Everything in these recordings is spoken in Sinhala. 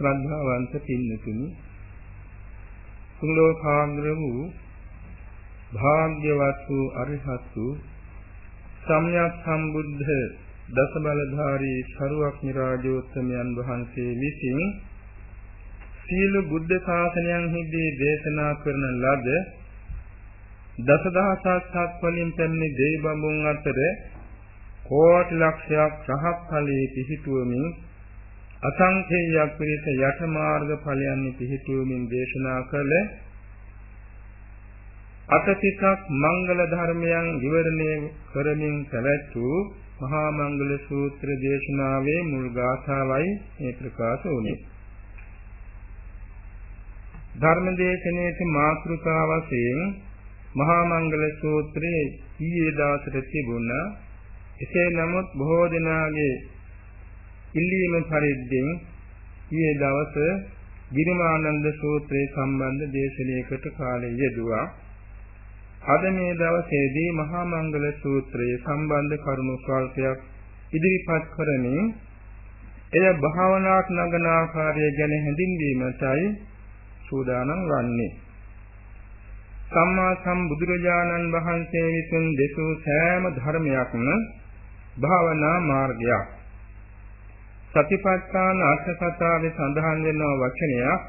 ශ්‍රද්ධාවන්ත පින්නතුනි. සුලෝකාග්‍ර වූ භාග්‍යවත් වූ අරිහත් වූ සම්්‍යක් සම්බුද්ධ දස බලධාරී ශරුවක් නිරාජෝත්තමයන් වහන්සේ විසින් සීල බුද්ධ ශාසනයන්හිදී දේශනා කරන ලද දසදහසක් වලින් පැමිණි දෙවිබඹුන් අතර කෝටි ලක්ෂයක් රහත් ඵලයේ පිහිටුවමින් අසංඛේයයක් පිරිස යට මාර්ග ඵලයන් පිහිටුවමින් දේශනා කළ අතතිසක් මංගල ධර්මයන් විවරණය කරමින් පැවැත් වූ මහා මංගල සූත්‍ර දේශනාවේ මුල් ගාථාවයි මේ ප්‍රකාශ වුනේ. ධර්මදේශනයේ මාතෘකාව වශයෙන් මහා මංගල සූත්‍රයේ ඊයේ දවසට තිබුණා. එසේ නමුත් බොහෝ දෙනාගේ ඉල්ලීම පරිද්දෙන් ඊයේ දවස ගිරිමානන්ද සූත්‍රයේ සම්බන්ධ දේශනාවකට කාලය යෙදුවා. අද මේ දවසේදී මහා මංගල සූත්‍රයේ සම්බන්ධ කරුණු ස්වල්පයක් ඉදිරිපත් කරමින් එය භාවනාවක් නගන ආකාරය ගැන හැඳින්වීමටයි සූදානම් වන්නේ. සම්මා සම්බුදුරජාණන් වහන්සේ විසින් දෙසූ සෑම ධර්මයක්ම භාවනා මාර්ගයක්. සතිපට්ඨාන අර්ථකථාවේ සඳහන් වෙන වචනයක්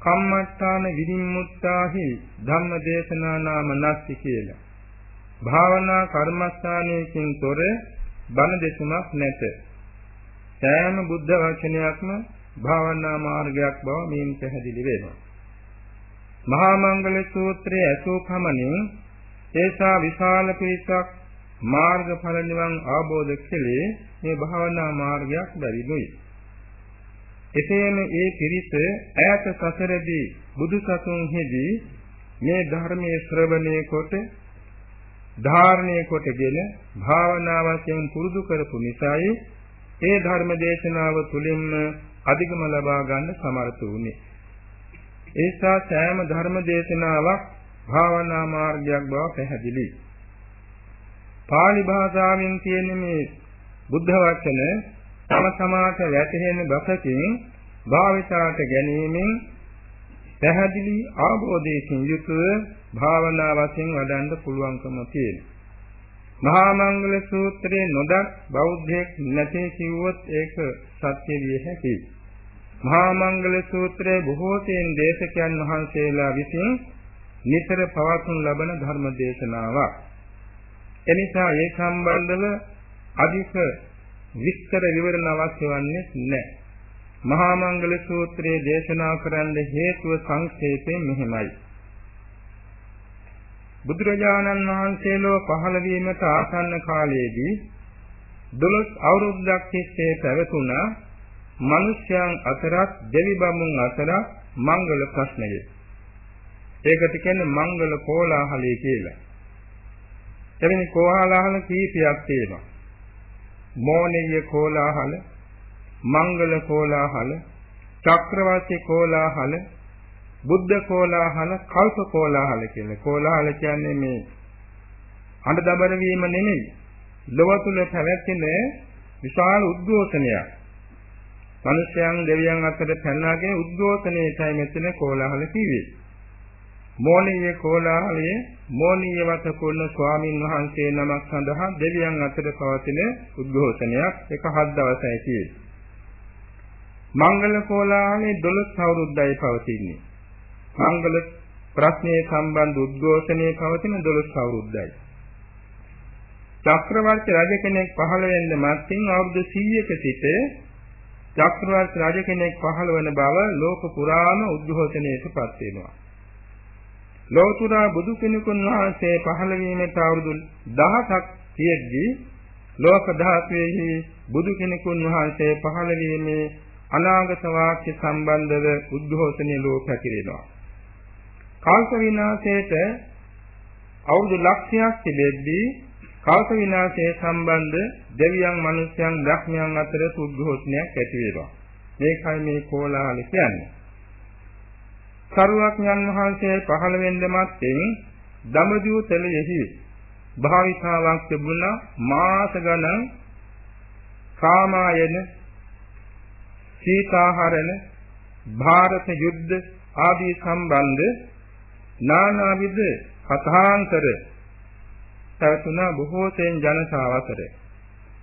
කම්මත්තාන විනිම්මුත්තාහි ධම්මදේශනා නාම නැස්ති කියලා. භාවනා කර්මස්ථානයකින් තොර බණ දෙසුමක් නැත. සෑම බුද්ධ වචනයක්ම භාවනා මාර්ගයක් බව මේන් පැහැදිලි වෙනවා. මහා මංගල සූත්‍රයේ ඇසූ පමණින් ඒසා විශාල පිරිසක් මාර්ගඵල නිවන් ආબોධ කෙලේ මේ භාවනා මාර්ගයක් බැරිදුයි. එසේම ඒ පිරිස ඈත සසරදී බුදු සසුන්හිදී මේ ධර්මයේ ශ්‍රවණය කොට ධාරණය කොටගෙන භාවනා වශයෙන් පුරුදු කරපු නිසායි ඒ ධර්ම දේශනාව තුළින්ම අධිගම ලබා ගන්න සමර්ථ වුනේ. ඒසා සෑම ධර්ම දේශනාවක් භාවනා මාර්ගයක් බව පැහැදිලි. පාලි භාෂාවෙන් කියන මේ බුද්ධ වචන තම තමාට වැටහෙන බසකින් භාවිතාට ගැනීමෙන් පැහැදිලි ආબોධයකින් යුතුව භාවනා වශයෙන් වඩන්න පුළුවන්කම තියෙනවා. මහා මංගල සූත්‍රයේ නොදත් බෞද්ධයෙක් නැtei කිව්වොත් ඒක සත්‍ය විය හැකියි. මහා මංගල සූත්‍රයේ බොහෝ තෙන් දේශකයන් වහන්සේලා විසින් නිතර පවත්වනු ලබන ධර්ම දේශනාවක්. එනිසා ඒ සම්බන්ධව අධික විස්තර විවරණ අවශ්‍ය වන්නේ නැහැ. මහා මංගල සූත්‍රයේ දේශනා කරන්න හේතුව සංක්ෂේපයෙන් මෙහිමයි. බුදුරජාණන් වහන්සේලෝ පහළ වීමට ආසන්න කාලයේදී 12 අවුරුද්දක් තිස්සේ පැවතුණ මිනිස්යන් අතරත් දෙවි බඹුන් අතරත් මංගල ප්‍රශ්නය. ඒකට කියන්නේ මංගල කෝලාහලය කියලා. එවැනි කෝලාහල කීපයක් තියෙනවා. මෝනීය කෝලාහල, මංගල කෝලාහල, චක්‍රවර්ති කෝලාහල, බුද්ධ කෝලාහල, කල්ප කෝලාහල කියලා. කෝලාහල කියන්නේ මේ අඬ දබර වීම නෙමෙයි. ලොව තුල පැවැත්ෙන විශාල උද්ඝෝෂණයක්. මිනිසයන් දෙවියන් අතර පැනලාගෙන උද්ඝෝෂණයටයි මෙතන කෝලාහල කිව්වේ. මෝනීය කෝලාහලයේ මෝනීය වත කුණ ස්වාමින් වහන්සේ නමක් සඳහා දෙවියන් අතර පවතින උද්ඝෝෂණයක් එක හත් දවසයි කියේ. මංගල කෝලාහලේ 12 අවුරුද්දයි පවතින්නේ. මංගල ප්‍රශ්නයේ සම්බන්ධ උද්ඝෝෂණයේ පවතින 12 අවුරුද්දයි. චක්‍රවර්ති රජ කෙනෙක් පහළ වෙන්න මත්ින් අවුරුදු 100ක සිට චක්‍රවර්ති රජ කෙනෙක් පහළ වන බව ලෝක පුරාම උද්ඝෝෂණයටපත් වෙනවා. ලෝතුරා බුදු කෙනෙකුන් වහන්සේ පහළ වීමට අවුරුදු 1000ක් තියෙද්දී ලෝක ධාතුවේහි බුදු කෙනෙකුන් වහන්සේ පහළ වීමේ අනාගත වාක්‍ය සම්බන්ධව උද්ඝෝෂණීය ලෝක පැතිරෙනවා. කල්ප විනාශයට අවුරුදු ලක්ෂයක් තිබෙද්දී කල්ප විනාශය සම්බන්ධ දෙවියන් මිනිසයන් බ්‍රහ්මයන් අතර උද්ඝෝෂණයක් ඇති වෙනවා. මේකයි මේ කෝලාහල කියන්නේ. සරුවක්ඥන් වහන්සේ පහළ වෙන්න මත්තෙන් දමදිව තලයෙහි භාවිතාවක් තිබුණා මාස ගණන් කාමායන සීතාහරණ ಭಾರತ යුද්ධ ආදී සම්බන්ධ නානාවිද කථාන්තර පැවතුණා බොහෝ සෙන් ජනතාව අතර.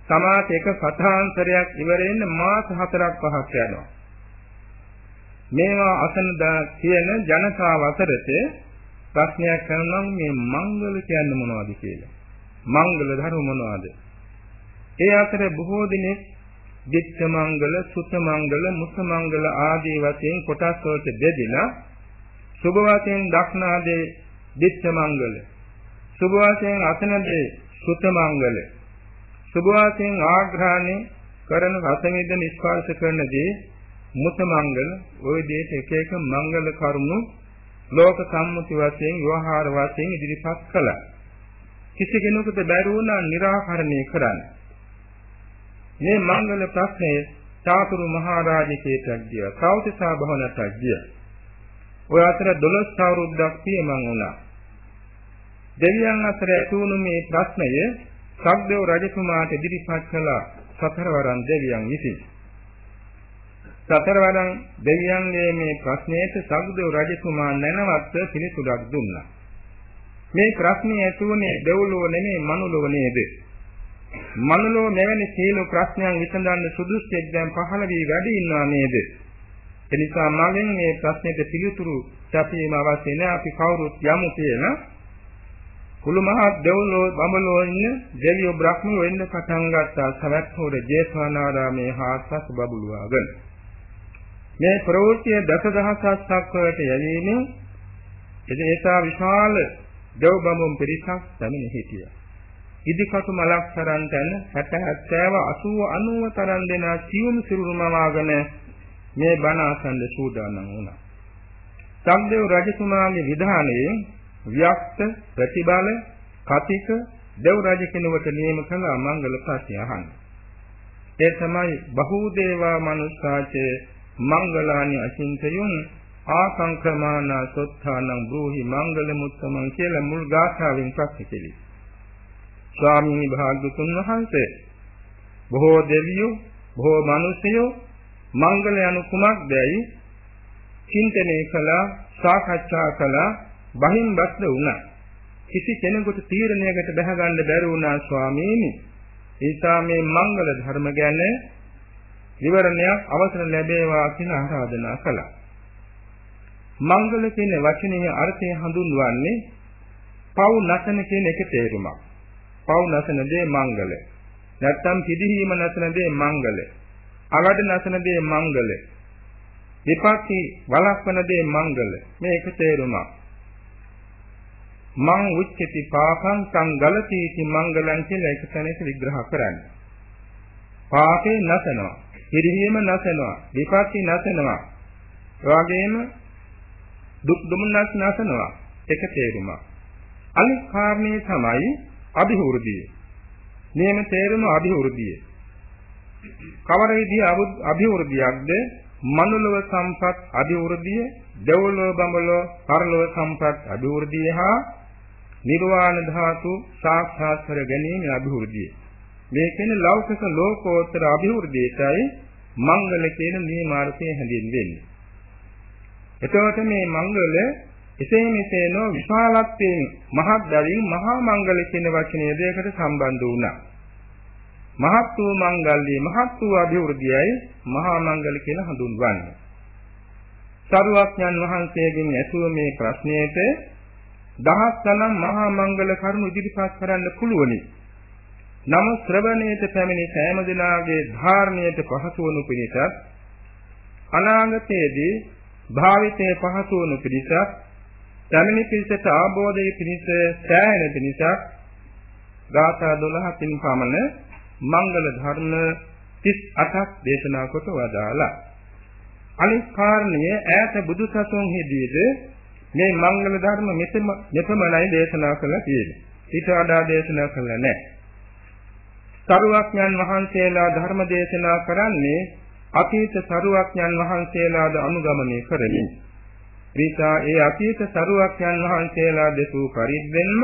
සමාජ එක කථාන්තරයක් ඉවරෙන්න මාස 4ක් පහක් යනවා. මේවා අසනදා කියන ජනතාව අතරට ප්‍රශ්නයක් කරනවා මේ මංගල කියන්නේ මොනවද කියලා. මංගල ධර්ම මොනවද? ඒ අතර බොහෝ දිනෙක දිත්ත මංගල, සුත මංගල, මුස මංගල ආදී වශයෙන් කොටස් වලට බෙදලා සුභ වශයෙන් දක්නාදේ දිත්ත මංගල, සුභ වශයෙන් අසනදේ සුත මංගල, සුභ වශයෙන් ආග්‍රහණය කරන රසමින්ද නිස්පාර්ශ කරනදී මුත මංගල ওই දේශ එක එක මංගල කරුණු ලෝක සම්මුති වශයෙන් විවහාර වශයෙන් ඉදිරිපත් කළා. කිසි කෙනෙකුට බැරි වුණා निराකරණය කරන්න. මේ මංගල ප්‍රශ්නය චාතුරු මහරජකේටක් ගියා. සෞතිසා භවනටක් ගියා. ඔය අතර 12 අවුරුද්දක් පියමන් වුණා. දෙවියන් අතර ඇති වුණු මේ ප්‍රශ්නය සක්දේව රජතුමාට ඉදිරිපත් කළ සතරවරන් දෙවියන් විසිනි. සතරවරන් දෙවියන්ගේ මේ ප්‍රශ්නයට සක්දේව රජතුමා නැනවත් පිළිතුරක් දුන්නා. මේ ප්‍රශ්නේ ඇතුණේ දෙව්ලොව නෙමෙයි මනුලොව නේද? මනලෝ මෙවැනි සීල ප්‍රශ්නයන් විසඳන්න සුදුස්සෙක් දැන් පහළ වී වැඩි ඉන්නවා නේද? එනිසා මගෙන් මේ ප්‍රශ්නෙට පිළිතුරු සැපීම අවශ්‍ය නැහැ. අපි කවුරුත් යමු කියලා කුළු මහත් දෙව්ලෝ බඹලෝ ඉන්න දෙවියෝ බ්‍රහ්මයෝ එන්න පටන් ගත්තා සවැත්හෝර ජේතවනාරාමේ හාස්පස් බබළුවාගෙන. මේ ප්‍රවෘත්තිය දසදහසක් වලට යැවීමෙන් එදේසා විශාල දෙව් බඹුන් පිරිසක් පැමිණ හිටියා. ඉදිකටු මලක් තරම් තැන 60 70 80 90 තරම් දෙන සියුම් සිරුරුමවාගෙන මේ බණ අසන්න සූදානම් වුණා. සම්දේව රජතුමාගේ විධානයේ ව්‍යක්ත ප්‍රතිබල කතික දෙව් රජ කෙනෙකුට නියම කළ මංගල ප්‍රශ්නය අහන්න. ඒ තමයි බහූදේවා මනුස්සාචේ මංගලානි අචින්තයුන් ආසංක්‍රමාන සොත්තානං බ්‍රූහි මංගල මුත්තමන් කියලා මුල් ගාථාවෙන් ප්‍රශ්න කෙලී. ස්වාමීන් භාග්‍යතුන් වහන්සේ බොහෝ දෙවියෝ බොහෝ මිනිසයෝ මංගල යනු කුමක්දයි චින්තනය කළා සාකච්ඡා කළා බහින් බස්ද වුණා කිසි කෙනෙකුට තීරණයකට බැහැ ගන්න බැරි වුණා ස්වාමීනි. ඒසා මේ මංගල ධර්ම ගැන විවරණයක් අවසර ලැබේවා කියන ආරාධනා කළා. මංගල කියන වචනේ අර්ථය හඳුන්වන්නේ පව් නැසන කියන එක තේරුමක්. පව් නැසන දේ මංගල. නැත්තම් පිළිහිම නැසන දේ මංගල. අවඩ නැසන දේ මංගල. විපක්ෂී වළක්වන දේ මංගල. මේක තේරුමක්. මං උච්චති පාපං සංගලතිති මංගලං කියලා එක තැනක විග්‍රහ කරන්නේ. පාපේ නැසනවා. පිළිහිම නැසනවා. විපක්ෂී නැසනවා. එවාගෙම දුක් දුමනස් නැසනවා. එක තේරුමක්. අනිත් කාරණේ තමයි අභිවෘද්ධිය. නියම තේරුම අභිවෘද්ධිය. කවර විදිහ අභිවෘද්ධියක්ද? මනුලව සම්පත් අභිවෘද්ධිය, දෙව්ලොව බඹලොව පරලොව සම්පත් අභිවෘද්ධිය හා නිර්වාණ ධාතු සාක්ෂාත් කර ගැනීම අභිවෘද්ධිය. මේ කියන්නේ ලෞකික ලෝකෝත්තර අභිවෘද්ධියටයි මංගල කියන නියමාර්ථය හැඳින්වෙන්නේ. එතකොට මේ මංගල එසේ මෙසේ නො විශාලත්වයෙන් මහත් බැවින් මහා මංගල කියන වචනය දෙයකට සම්බන්ධ වුණා. මහත් වූ මංගල්‍යය මහත් වූ අභිවෘද්ධියයි මහා මංගල කියලා හඳුන්වන්නේ. සරුවක්ඥන් වහන්සේගෙන් ඇසුව මේ ප්‍රශ්නයට දහස් ගණන් මහා මංගල කරුණු ඉදිරිපත් කරන්න පුළුවනි. නම ශ්‍රවණයට පැමිණි සෑම දිනාගේ ධාරණයට පහසු වනු පිණිසත් අනාගතයේදී භාවිතයේ පහසු වනු පිණිසත් පැමිණි පිළිසට ආબોධයේ පිණිස සෑහෙන පිණිසක් ගාථා 12කින් පමණ මංගල ධර්ම 38ක් දේශනා කොට වදාලා අනිත් කාරණය ඈත බුදුසසුන් හිදීද මේ මංගල ධර්ම මෙතම මෙතමයි දේශනා කළා කියන්නේ. ඊට වඩා දේශනා කළා නැහැ. සරුවක්ඥන් වහන්සේලා ධර්ම දේශනා කරන්නේ අතීත සරුවක්ඥන් වහන්සේලාද අනුගමනය කරමින්. නිසා ඒ අතීත සරුවක්ඥන් වහන්සේලා දෙසූ පරිද්දෙන්ම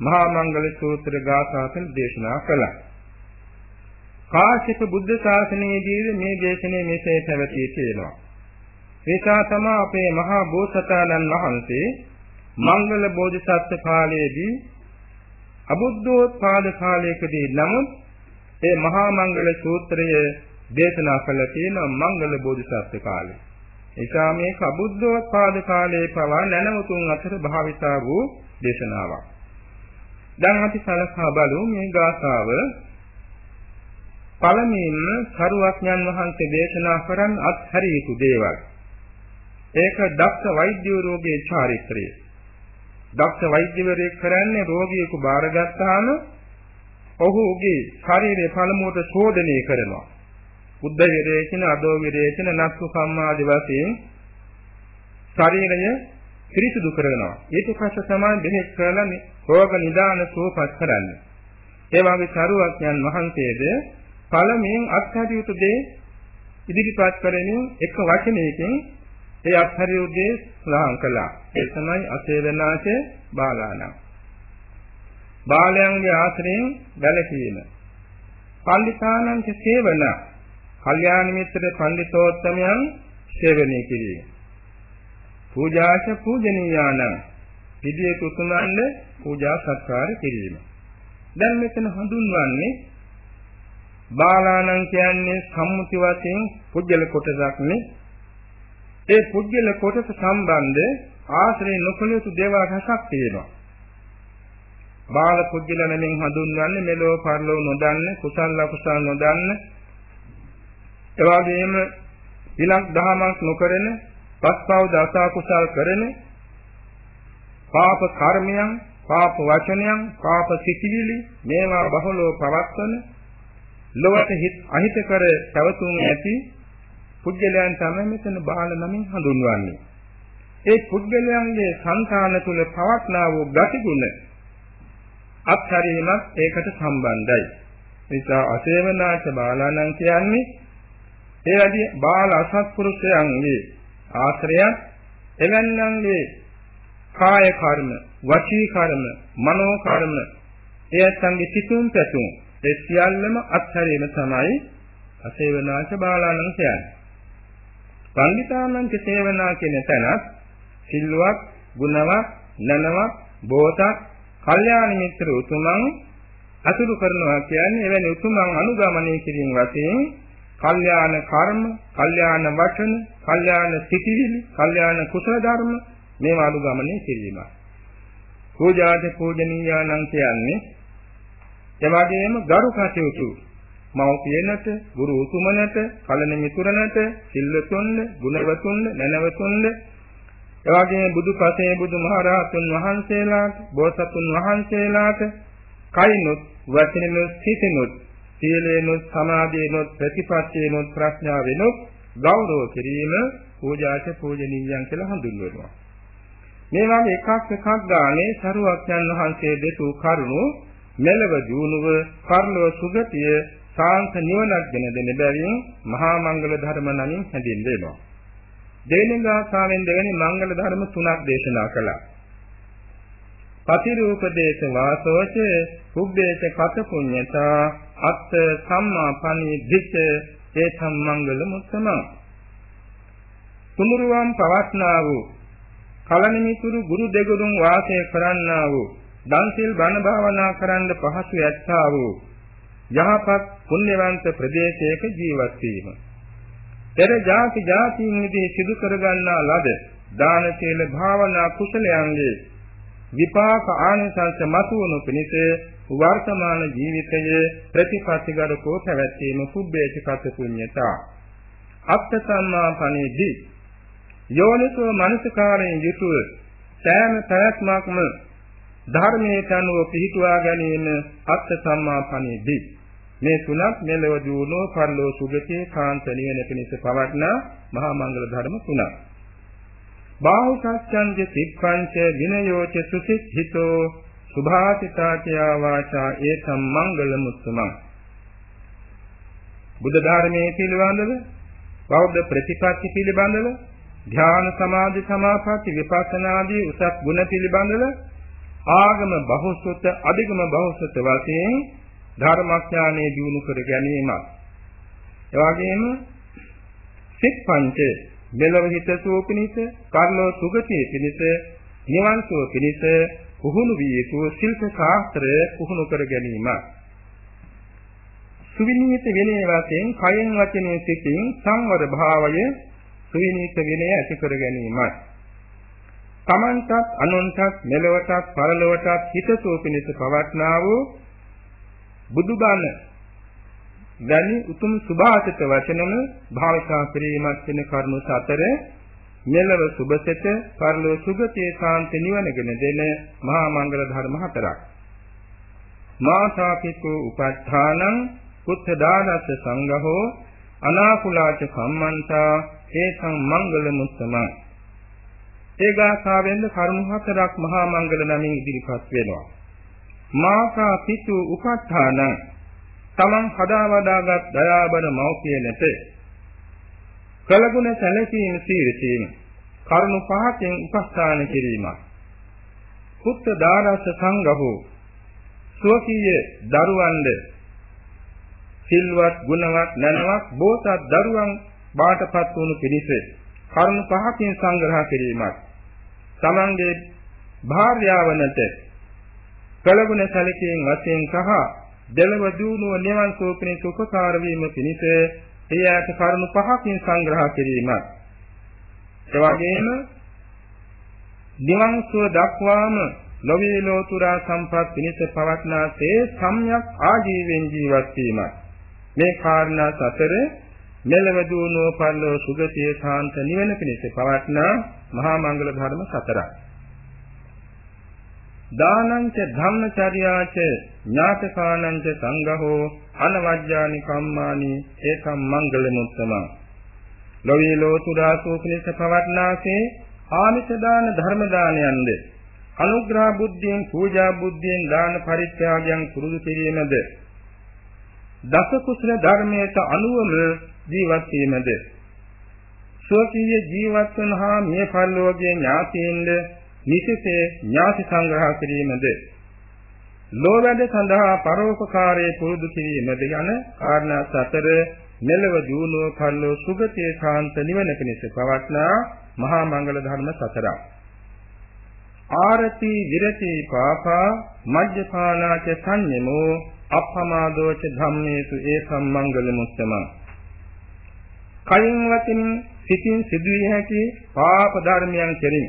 මහා මංගල සූත්‍ර ගාථාතන දේශනා කළා. කාශ්‍යප බුද්ධ ශාසනයේදී මේ දේශනේ මෙසේ පැවතී තියෙනවා. ඒකා තමයි අපේ මහා බෝසතාණන් වහන්සේ මංගල බෝධිසත්ව කාලයේදී අබුද්ධෝත්පාද කාලයකදී නමුත් ඒ මහා මංගල සූත්‍රය දේශනා කළ තියෙන මංගල බෝධිසත්ව කාලේ. ඒකා මේ කබුද්ධෝත්පාද කාලයේ පවා නැනවතුන් අතර භාවිතා වූ දේශනාවක්. දැන් අපි සලකා බලමු මේ ගාථාව පළමුවෙන්ම සරුවඥන් වහන්සේ දේශනා කරන් අත්හැරිය යුතු දේවල්. ඒක දක්ෂ වෛද්‍යවරුගේ චාරිත්‍රය. දක්ෂ වෛද්‍යවරයෙක් කරන්නේ රෝගියෙකු බාරගත්තාම ඔහුගේ ශරීරය පළමුවට ශෝධනය කරනවා. බුද්ධ විරේචන, අදෝ විරේචන, නස්සු සම්මාදි වශයෙන් ශරීරය පිරිසිදු කරනවා. ඊට පස්සේ තමයි බෙහෙත් කරලා රෝග නිදාන සුවපත් කරන්නේ. ඒ වගේ සරුවඥන් වහන්සේද පළමුවෙන් අත්හැරියුතු දේ ඉදිරිපත් කරමින් එක වචනයකින් ඒ අත්හැරියුදේ සඳහන් කළා. ඒ තමයි අසේවනාච බාලාණන්. බාලයන්ගේ ආශ්‍රයෙන් වැළකීම. පණ්ඩිතානංච සේවන. කල්යාණ මිත්‍ර පණ්ඩිතෝත්තමයන් සේවනය කිරීම. පූජාච පූජනීයානං. විදියේ කුසුමන්ද පූජා සත්කාර කිරීම. දැන් මෙතන හඳුන්වන්නේ බාලාණන් කියන්නේ සම්මුති වශයෙන් පුජ්‍යල කොටසක් නේ ඒ පුද්ගල කොටස සම්බන්ධ ආශ්‍රය නොකළ යුතු දේවල් රසක් තියෙනවා. බාල පුද්ගල නමින් හඳුන්වන්නේ මෙලෝ පරලෝ නොදන්න, කුසල අකුසල නොදන්න, එවාගෙම විලක් දහමක් නොකරන, පස්පව දස කුසල් කරන, පාප කර්මයන්, පාප වචනයන්, පාප සිතිවිලි මේවා බහලව පවත්වන ලොවට හිත අහිත කර පැවතුම් ඇති පුද්ගලයන් තමයි මෙතන බාල නමින් හඳුන්වන්නේ. ඒ පුද්ගලයන්ගේ సంతාන තුල පවත්නා වූ ගතිගුණ අත්හැරීමත් ඒකට සම්බන්ධයි. නිසා අසේවනාච බාලාණන් කියන්නේ ඒ වැඩි බාල අසත්පුරුෂයන්ගේ ආශ්‍රයයන් එවන්නන්ගේ කාය කර්ම, වචී කර්ම, මනෝ කර්ම, එයත්න්ගේ සිතුම් පැතුම් ඒ සියල්ලම අත්හැරීම තමයි අසේවනාච බාලාණන් කියන්නේ. පණ්ඩිතානංච සේවනා කියන තැනත් සිල්වත්, ගුණවත්, නනවත්, බෝසත් කල්යාණ මිත්‍ර උතුමන් අතුරු කරනවා කියන්නේ එවැනි උතුමන් අනුගමනය කිරීම වශයෙන් කල්යාණ කර්ම, කල්යාණ වචන, කල්යාණ සිතිවිලි, කල්යාණ කුසල ධර්ම මේවා අනුගමනය කිරීමයි. පූජාද පූජනීයානම් කියන්නේ එවැගේම ගරු කටයුතු මව්පියනට, ගුරු උතුමනට, කලන මිතුරනට, සිල්වතුන්ද, ගුණවතුන්ද, නැනවතුන්ද එවැගේම බුදුපසේ බුදුමහරහතුන් වහන්සේලාට, බෝසතුන් වහන්සේලාට කයිනුත්, වචනිනුත්, සිතිනුත්, සීලේනුත්, සමාධියනුත්, ප්‍රතිපත්තියනුත්, ප්‍රඥාවෙනුත් ගෞරව කිරීම පූජාච පූජනීයයන් කියලා හඳුන්වනවා. මේ වගේ එකක් එකක් ගානේ සරුවක්යන් වහන්සේ දෙතු කරුණු මෙලව දියුණුව, කර්ණව සුගතිය, සාන්ත නිවනක් ගෙන දෙන බැවින් මහා මංගල ධර්ම නමින් හැඳින්වෙනවා. දෙවෙනි ගාථාවෙන් දෙවෙනි මංගල ධර්ම තුනක් දේශනා කළා. පතිරූපදේශ වාසෝච කුබ්බේච කත පුඤ්ඤතා අත්ථ සම්මා පනිද්දිච ඒ සම්මංගල මුත්තම තුමුරුවම් පවස්නා වූ කලනිමිතුරු ගුරු දෙගුරුන් වාසය කරන්නා වූ දන්සිල් බණ භාවනා කරන්න පහසු ඇත්තා වූ යහපත් පුණ්‍යවන්ත ප්‍රදේශයක ජීවත් වීම. පෙර ಜಾති ಜಾතියින් විදී සිදු කරගන්නා ලද දාන සීල භාවනා කුසලයන්ගේ විපාක ආනිසංස මතුවනු පිණිස වර්තමාන ජීවිතයේ ප්‍රතිපත්තිගතකෝ පැවැත්වීම සුබ්බේච කත පුඤ්ඤතා අත්ථ සම්මා පණිදි යෝනිසෝ මනසකාරයෙන් යුතුව සෑම පැවැත්මක්ම ධර්මයේ අනුව පිහිටුවා ගැනීම අත්ථ සම්මා පණිදි මේ තුනක් මෙලව දුණෝ පරලෝ සුගතියේ කාන්ත නිවන පිණිස පවත්නා මහා මංගල ධර්ම තුනක්. බාහු සත්‍යංජ සික්ඛංච විනයෝච සුසිද්ධිතෝ සුභාසිතාචයා වාචා ඒතම් මංගල මුත්තමං. බුද්ධ ධර්මයේ පිළිබඳව බෞද්ධ ප්‍රතිපත්ති පිළිබඳව ධ්‍යාන සමාධි සමාපatti විපස්සනාදී උසස් ගුණ පිළිබඳව ආගම බහුසුත අධිගම බහුසුත වශයෙන් ධර්මඥානෙ දිනු කර ගැනීමත් එවාගෙම සිත් පංච මෙලව හිතසෝ පිණිස කර්ණෝ සුගතිය පිණිස නිවන් සුව පිණිස පුහුණු විය යුතු ශිල්ප ශාස්ත්‍රය පුහුණු කර ගැනීම සුවිනීත විනය වශයෙන් කයෙන් වචනේ සිටින් සංවර භාවය සුවිනීත විනය ඇති කර ගැනීමයි. තමන්ටත් අනුන්ටත් මෙලවටත් පරලොවටත් හිතසෝ පිණිස පවත්නා වූ බුදුබණ වැනි උතුම් සුභාසිත වචනම භාවිතා කිරීමත් වෙන කරුණු සතර මෙලව සුභසිත පරලෝ සුගතියේ ශාන්ති නිවනගෙන දෙන මහා මංගල ධර්ම හතරක්. මාසාපිකෝ උපත්ථානං කුත්ථ දානස්ස සංඝහෝ අනාකුලාච කම්මන්තා ඒසං මංගල මුත්තම. ඒගාසාවෙන්ද කරුණු හතරක් මහා මංගල නමින් ඉදිරිපත් වෙනවා. මාකා පිතු උපත්ථාන තමන් හදා වදාගත් දයාබර මෞපියනට කලගුණ සැලකීම සීරසීම කරුණු පහකින් උපස්ථාන කිරීමක්. පුත්ත දානස සංඝහෝ සෝකීය දරුවන්ද. සිල්වත් ගුණවත් නැනවත් බෝසත් දරුවන් බාටපත් වුණු පිරිස කරුණු පහකින් සංග්‍රහ කිරීමක්. තමන්ගේ භාර්යාවනට කලගුණ සැලකීම් වශයෙන් සහ දෙලව දුණුව නිවන් සෝපනේ උපකාර වීම පිණිස ඒ ඇත කරුණු පහකින් සංග්‍රහ කිරීමත්. එවැගේම නිවන් සුව දක්වාම ලෝභී ලෝතුරා සම්පත් පිණිස පවත්නාසේ සම්‍යක් ආජීවෙන් ජීවත් වීමත්. මේ කාරණා සතර මෙලව දුණුව පල්ලෝ සුගතිය සාන්ත නිවන පිණිස පවත්නා මහා මංගල ධර්ම සතරයි දානංච ධම්මචර්යාච ඥාතකානංච සංඝහෝ අනවජ්ජානි කම්මානි ඒකම් මංගල මුත්තම. ලෝවී ලෝතුරා සෝපනිස පවත්නාසේ ආමිත දාන ධර්ම දානයන්ද. අනුග්‍රහ බුද්ධියෙන් පූජා බුද්ධියෙන් දාන පරිත්‍යාගයන් පුරුදු කිරීමද. දස කුසල ධර්මයට අනුවම ජීවත් වීමද. ස්වකීය ජීවත් වන හා මිය පරලෝකයේ ඥාතීන්ද නිසිසේ ඥාති සංග්‍රහ කිරීමද ලෝවැඩ සඳහා පරෝපකාරයේ පුරුදු කිරීමද යන කාරණා සතර මෙලව දියුණුව කල්ලෝ සුගතිය ශාන්ත නිවන පිණිස පවත්නා මහා මංගල ධර්ම සතරක්. ආරති විරති පාපා මජ්ජපානාච සංයමෝ අප්පමාදෝච ධම්මේසු ඒ සම්මංගල මුත්තමං. කයින් වචින් සිතින් සිදුවිය හැකි පාප ධර්මයන් කෙරෙහි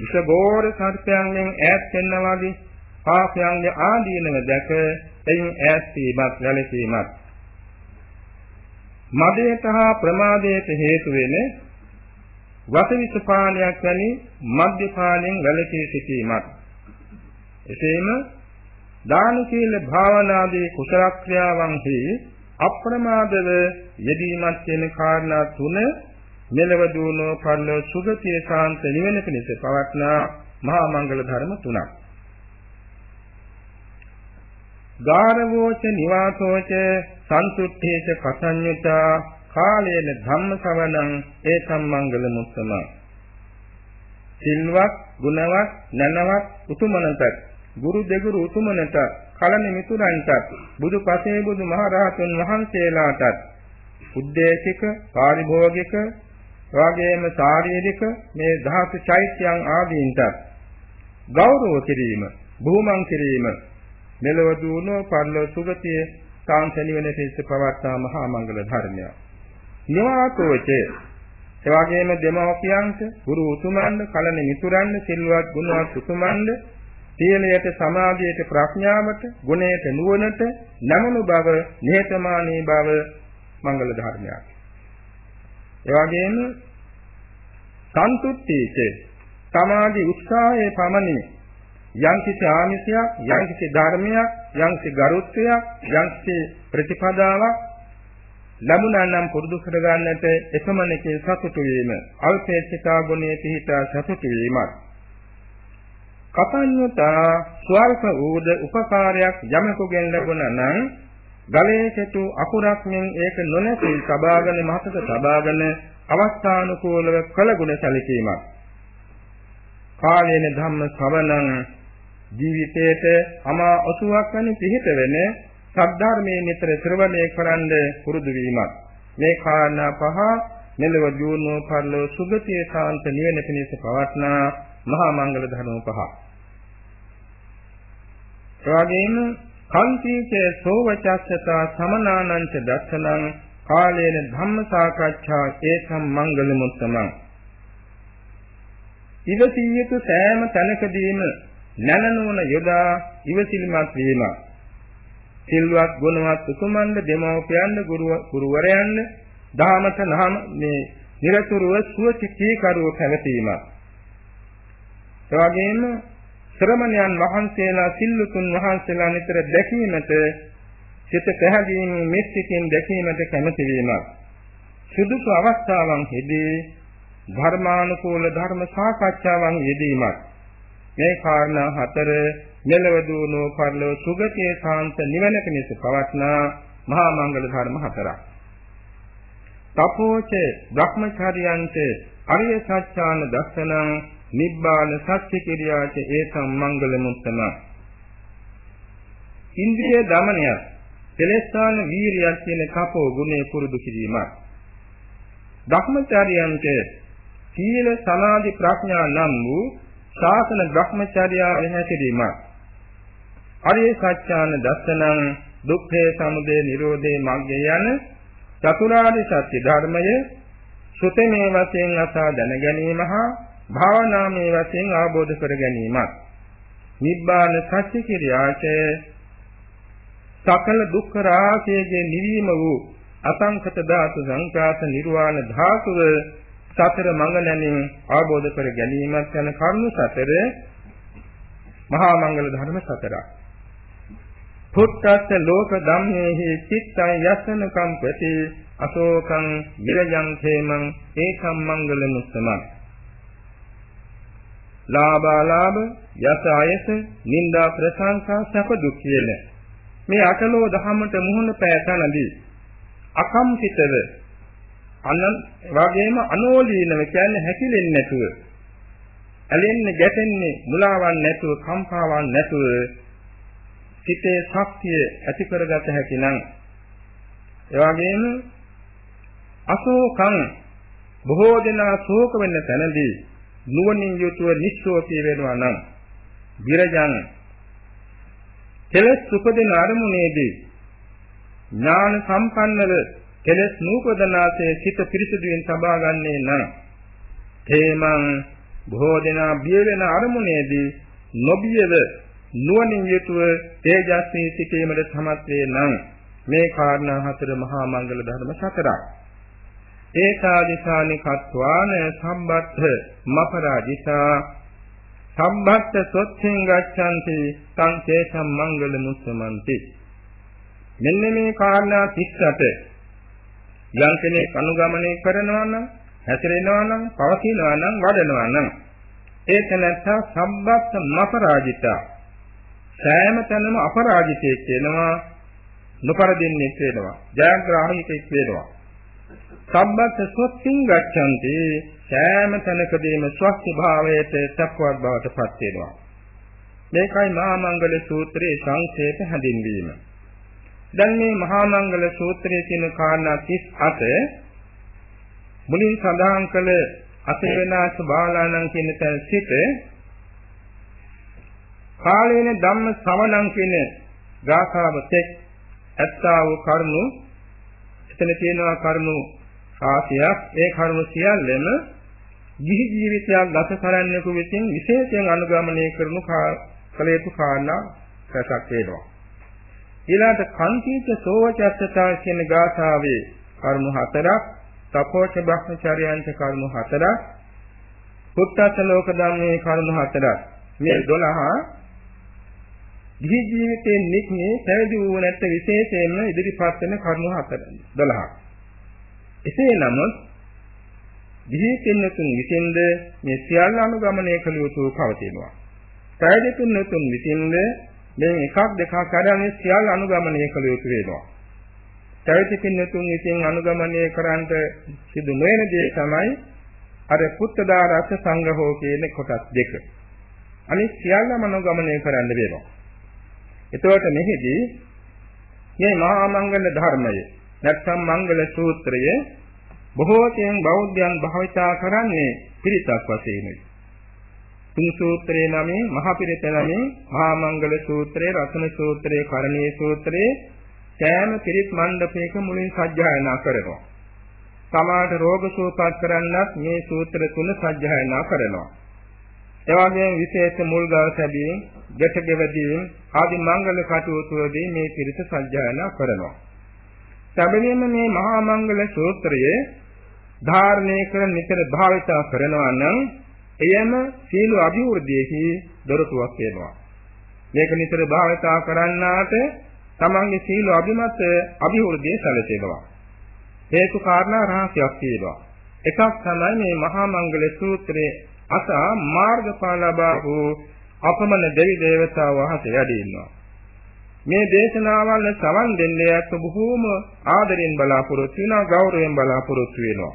විෂගෝර සර්පයන්ගෙන් ඈත් වෙනවා වගේ පාපයන්ගේ ආදීනව දැක එයින් ඈත් වීමත් වැළකීමත්. මදයට හා ප්‍රමාදයට හේතු වෙන වසවිස පානයක් වැනි මද්යපානයෙන් වැළකී සිටීමත්. එසේම දාන සීල භාවනාදී කුසල ක්‍රියාවන්හි අප්‍රමාදව යෙදීමත් කියන කාරණා තුන මෙලව දුනෝ පරලෝ සුගතිය සාන්ත නිවෙන පිණිස පවත්නා මහා මංගල ධර්ම තුනක්. ගාරවෝච නිවාසෝච සන්තුට්ඨේච කසඤ්ඤතා කාලේන ධම්ම ශ්‍රවණං ඒ සම්මංගල මුත්තම. සිල්වත්, ගුණවත්, නැනවත්, උතුමනට, ගුරු දෙගුරු උතුමනට, කලණ මිතුරන්ට, බුදු පසේ බුදු මහරහතුන් වහන්සේලාටත්, උද්දේශික, පාරිභෝගික, එවාගේම ශාරීරික මේ ධාතු චෛත්‍යයන් ආදීන්ට ගෞරව කිරීම, බුහුමන් කිරීම, මෙලව දුණෝ පරලෝ සුගතිය සාන්තනි වෙන තෙස්ස පවත්තා මහා මංගල ධර්මය. නිවාතෝච එවාගේම දෙමව්පියන්ට, ගුරු උතුමන්ට, කලණ මිතුරන්ට, සිල්වත් ගුණවත් උතුමන්ට, සීලයට, සමාධියට, ප්‍රඥාවට, ගුණයට, නුවණට, නමනු බව, නිහතමානී බව මංගල ධර්මයක්. එවාගේම සන්තුට්ඨීච සමාධි උත්සාහයේ පමණින් යම්කිසි ආමිෂයක් යම්කිසි ධර්මයක් යම්කිසි ගරුත්වයක් යම්කිසි ප්‍රතිපදාවක් ලැබුණා නම් පුරුදු කරගන්නට එකමනකේ සතුටු වීම අල්පේච්ඡතා ගුණයේ පිහිටා සතුටු වීමත්. කපඤ්ඤතා ස්වල්ප ඌද උපකාරයක් යමකුගෙන් ලැබුණා නම් ගලේකතු අකුරක් මෙන් ඒක නොනැසී සබාගෙන මහතක සබාගෙන අවස්ථානුකූලව කළගුණ සැලකීමක් කාලේන ධම්ම ශ්‍රවණං ජීවිතයේට අමා ඔසුවක් වැනි පිහිට වෙන සද්ධර්මයේ නිතර ශ්‍රවණය කරන්ඩ පුරුදු වීමත් මේ කාරණා පහ මෙලව ජීවනෝ පරලෝ සුගතිය සාන්ත නිවන පිණිස පවත්නා මහා මංගල ධර්ම පහ. එවැගේම කන්තිච සෝවචස්සතා සමනානංච දස්සනං කාලේන ධම්ම සාකච්ඡා ඒකම් මංගල මුත්තමං ඉවසියතු සෑම තැනකදීම නැනනෝන යොදා ඉවසිලිමත් වීම. සිල්වත් ගුණවත් උතුමන්ද දෙමෝපියන්ද ගුරුවරයන්ද දහමත නහම මේ නිරතුරුව සුවචිතී කරුව පැවතීම එවැගේම ශ්‍රමණයන් වහන්සේලා සිල්ලුතුන් වහන්සේලා නිතර දැකීමට සිත පැහැදීමේ මෙත්තිකින් දැකීමට කැමැති වීම සුදුසු අවස්ථාවන් හෙදී ධර්මානුකූල ධර්ම සාකච්ඡාවන් යෙදීමත් මේ කාරණා හතර මෙලව දුණෝ පරලෝ සුගතියේ සාන්ත නිවන පිණිස පවත්නා මහා මංගල ධර්ම හතරක්. තපෝච බ්‍රහ්මචාරියන්ත අරිය සත්‍යාන දස්සනං නිබ්බාන සත්‍ය කිරියාච ඒකම් මංගල මුත්තම. ඉන්ද්‍රිය දමනය තෙලස්ථාන වීරියක් කියන කපෝ ගුණේ පුරුදු කිරීමක්. බ්‍රහ්මචාරියන්ට සීල සමාධි ප්‍රඥා නම් වූ ශාසන බ්‍රහ්මචර්යාව හැසිරීමක්. අරිය සත්‍යාන දස්සනං දුක්ඛේ සමුදය නිරෝධේ මග්ගය යන චතුරාර්ය සත්‍ය ධර්මය සුතමේ වශයෙන් අසා දැන ගැනීම හා භාවනාමේ වශයෙන් අවබෝධ කර ගැනීමත්. නිබ්බාන සත්‍ය කිරියාච සකල දුක්ඛ රාශියගේ නිවීම වූ අසංකත ධාතු සංකාත නිර්වාණ ධාතුව සතර මංගලයෙන් ආબોධ කර ගැනීමත් යන කරුණු සතර මහා මංගල ධර්ම සතරක්. පුත්තස්ස ලෝක ධම්මේහි චිත්තං යසන කම්පති අශෝකං විරජං khemං ඒකම් මංගල මුත්තමං. ලාභාලාභ යස ආයස නිന്ദා ප්‍රශංසා සැප දුක් කියන. මේ අටලෝ දහමට මුහුණ පෑතනදී අකම්පිතව අනන් වගේම අනෝලීනව කියන්නේ හැකිලෙන්නේ නැතුව ඇලෙන්නේ ගැටෙන්නේ මුලාවක් නැතුව කම්පාවක් නැතුව සිතේ ශක්තිය ඇති කරගත හැකි නම් එවැගේම අශෝකං බොහෝ දෙනා ශෝක වෙන්න තැනදී නුවණින් යුතුව නිස්සෝපී වෙනවා නම් විරජං කෙලස් උපදින අරමුණේදී ඥාන සම්පන්නව කෙලස් නූපදනාසේ සිත පිරිසුදුවෙන් සබා ගන්නේ නම් තේමං බොහෝ දෙනා බිය වෙන අරමුණේදී නොබියව නුවණින් යුතුව තේජස්වී සිටීමට සමත් වේ නම් මේ කාරණා හතර මහා මංගල ධර්ම සතරක්. ඒකාදිසානි කත්වාන සම්බත්ත මපරාදිසා සම්බත්ත සොච්චෙන් ගච්ඡanti සංකේසම් මංගල මුස්සමන්ති. මෙන්න මේ කාරණා 38 යම් කෙනෙක් අනුගමනය කරනවා නම් හැසිරෙනවා නම් පවතිනවා නම් වඩනවා නම් ඒ තැනත්තා සම්බත්ත මපරාජිතා සෑම තැනම අපරාජිතයෙක් වෙනවා නොපරදින්නෙක් වෙනවා ජයග්‍රාහීකෙක් වෙනවා. සම්බත් ස්වස්තිං ගච්ඡanti. සෑම තැනකදීම ස්වස්ති භාවයට සක්වත් බවට පත් වෙනවා. මේකයි මහා මංගල සූත්‍රයේ සංක්ෂේප හැඳින්වීම. දැන් මේ මහා මංගල සූත්‍රයේ තියෙන කාරණා 38 මුලින් සඳහන් කළ අසේවනාස බාලාණන් කියන තැන සිට කාලේන ධම්ම ශ්‍රවණං කියන ගාථාව තෙක් ඇත්තා වූ කරුණු එතන තියෙනවා කරුණු රාශියක් ඒ කරුණු සියල්ලම ගිහි ජීවිතයක් ගත කරන්නෙකු විසින් විශේෂයෙන් අනුගමනය කරනු කලේතු කාරණා රසක් වේනවා. ඊළාට කන්තිච සෝවචත්තතා කියන ගාථාවේ කරුණු හතරක් තපෝච බ්‍රහ්මචර්යයන්ට කරුණු හතරක් පුත්තස ලෝක ධම්මේ කරුණු හතරක්. මේ 12 දිවි ජීවිතයෙන් නික්මේ පැවිදි වූ නැත්te විශේෂයෙන්ම ඉදිරිපත් වෙන කරුණු 12ක්. එසේ නමුත් දිවි පින්නතුන් විසින්ද මේ සියල්ල අනුගමනය කළ යුතු පවතිනවා. පැවිදි පින්නතුන් විසින්ද මේ එකක් දෙකක් කරන්නේ සියල්ල අනුගමනය කළ යුතු වෙනවා. පැවිදි පින්නතුන් විසින් අනුගමනය කරන්නට සිදු නොවන දේ තමයි අර පුත්තදාරස සංඝහෝ කියන කොටස් දෙක. අනිත් සියල්ලම අනුගමනය කරන්න වෙනවා. එතකොට මෙහිදී මේ මහා මංගල ධර්මය නැත්නම් මංගල සූත්‍රය බොහෝ තෙන් බෞද්ධයන් භාවිතා කරන්නේ පිරිසක් වශයෙන්යි. තුන් සූත්‍රයේ නමින් මහ පිරිත නමින් මහා මංගල සූත්‍රයේ රත්න සූත්‍රයේ කරණීය සූත්‍රයේ සෑම පිරිත් මණ්ඩපයක මුලින් සජ්ජායනා කරනවා. සමාත රෝග සුවපත් කරන්නත් මේ සූත්‍ර තුන සජ්ජායනා කරනවා. එවාගෙම විශේෂ මුල් ගල් සැබීම්, ගැට ගෙවදීම් ආදී මංගල කටයුතු වලදී මේ පිරිස සජ්ජායනා කරනවා. සැබවින්ම මේ මහා මංගල සූත්‍රය ධාරණය කර නිතර භාවිතා කරනවා නම් එයම සීල අභිවෘද්ධියෙහි දොරටුවක් වෙනවා. මේක නිතර භාවිතා කරන්නාට තමන්ගේ සීල අභිමත අභිවෘද්ධිය සැලසෙනවා. හේතු කාරණා රහසක් තියෙනවා. එකක් තමයි මේ මහා මංගල සූත්‍රයේ අසා මාර්ගඵල ලබාවු අපමණ දෙවි දේවතාව වහන්සේ වැඩ ඉන්නවා. මේ දේශනාවල් සවන් දෙන්නේ අත් බොහෝම ආදරෙන් බලාපොරොත්තු වෙනවා ගෞරවයෙන් බලාපොරොත්තු වෙනවා.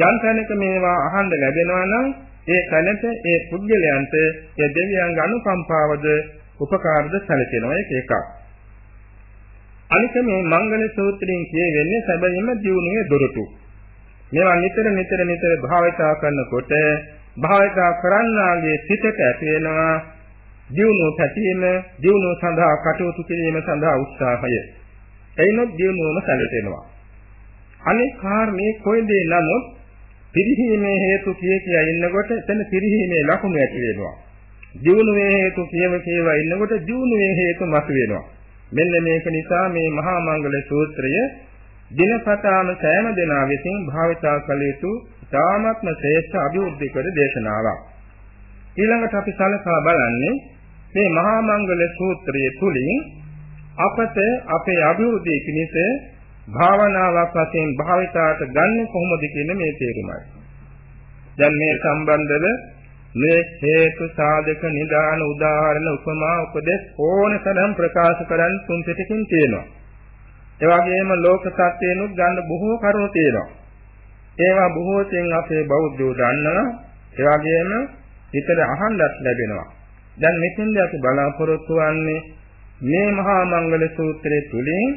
යම් තැනක මේවා අහන්න ලැබෙනවා නම් ඒ තැනට ඒ පුද්ගලයන්ට ඒ දෙවියන්ගේ අනුකම්පාවද උපකාරද සැලසෙනවා ඒක එකක්. අනික මේ මංගල සූත්‍රයෙන් කියවෙන්නේ සැබවින්ම ජීවුණේ දොරටු. මේවා නිතර නිතර නිතර භාවිතා කරනකොට භාවිතා කරන්නාගේ සිතට ඇති වෙනවා දියුණුව පැතීම දියුණුව සඳහා කටයුතු කිරීම සඳහා උත්සාහය. එයිනොත් දියුණුවම සැලසෙනවා. අනෙක් කාරණේ කොයිදේ නමුත් පිරිහීමේ හේතු කිය කියා ඉන්නකොට එතන පිරිහීමේ ලකුණු ඇති වෙනවා. දියුණුවේ හේතු කියව කියවා ඉන්නකොට දියුණුවේ හේතු මතුවෙනවා. මෙන්න මේක නිසා මේ මහා මංගල සූත්‍රය දිනපතාම සෑම දෙනා විසින් භාවිතා කළ යුතු තාමත්ම ශ්‍රේෂ්ඨ අභිවෘද්ධි කර දේශනාවක්. ඊළඟට අපි සලකා බලන්නේ මේ මහා මංගල සූත්‍රයේ තුලින් අපට අපේ අභිවෘද්ධිය පිණිස භාවනාවක් වශයෙන් භාවිතාට ගන්න කොහොමද කියන මේ තේරුමයි. දැන් මේ සම්බන්ධව මේ හේතු සාධක නිදාන උදාහරණ උපමා උපදේශ ඕන තරම් ප්‍රකාශ කරන් තුන් පිටකින් තියෙනවා. ඒ වගේම ලෝක සත්‍යයන්ුත් ගන්න බොහෝ කරුණු තියෙනවා. ඒවා බොහෝ තෙන් අපේ බෞද්ධයෝ දන්නවා. ඒ වගේම විතර අහන්නත් ලැබෙනවා. දැන් මෙතෙන්ද අපි බලාපොරොත්තු වෙන්නේ මේ මහා මංගල සූත්‍රයේ තුලින්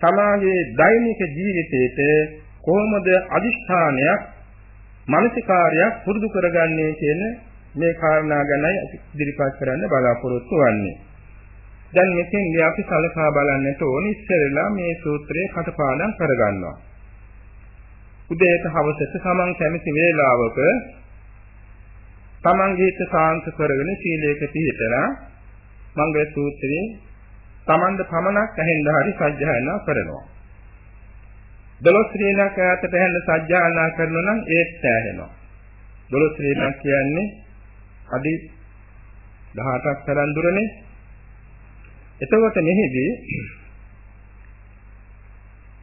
තමාගේ දෛනික ජීවිතයේට කොහොමද අදිෂ්ඨානයක් මානසිකාර්යයක් පුරුදු කරගන්නේ කියන මේ කාරණා ගැනයි ඉදිරිපත් කරන්න බලාපොරොත්තු වෙන්නේ. දැන් මෙතෙන්දී අපි සලකා බලන්නට ඕනේ ඉස්සෙල්ලා මේ සූත්‍රයේ කටපාඩම් කරගන්නවා. උදේට හවසට සමන් කැමති වේලාවක තමන්ගේ හිත සාන්ත කරගෙන සීලයක පිළිපදලා මංගල සූත්‍රයේ තමන්ද පමණක් ඇහෙන්න හරි සජ්ජායනා කරනවා. දොළොස් ශ්‍රීලංක ඈතට හැන්න සජ්ජායනා කරනවා නම් ඒත් ඇහෙනවා. දොළොස් ශ්‍රීලංක කියන්නේ අඩි 18ක් තරම් දුරනේ. එතකොට මෙහිදී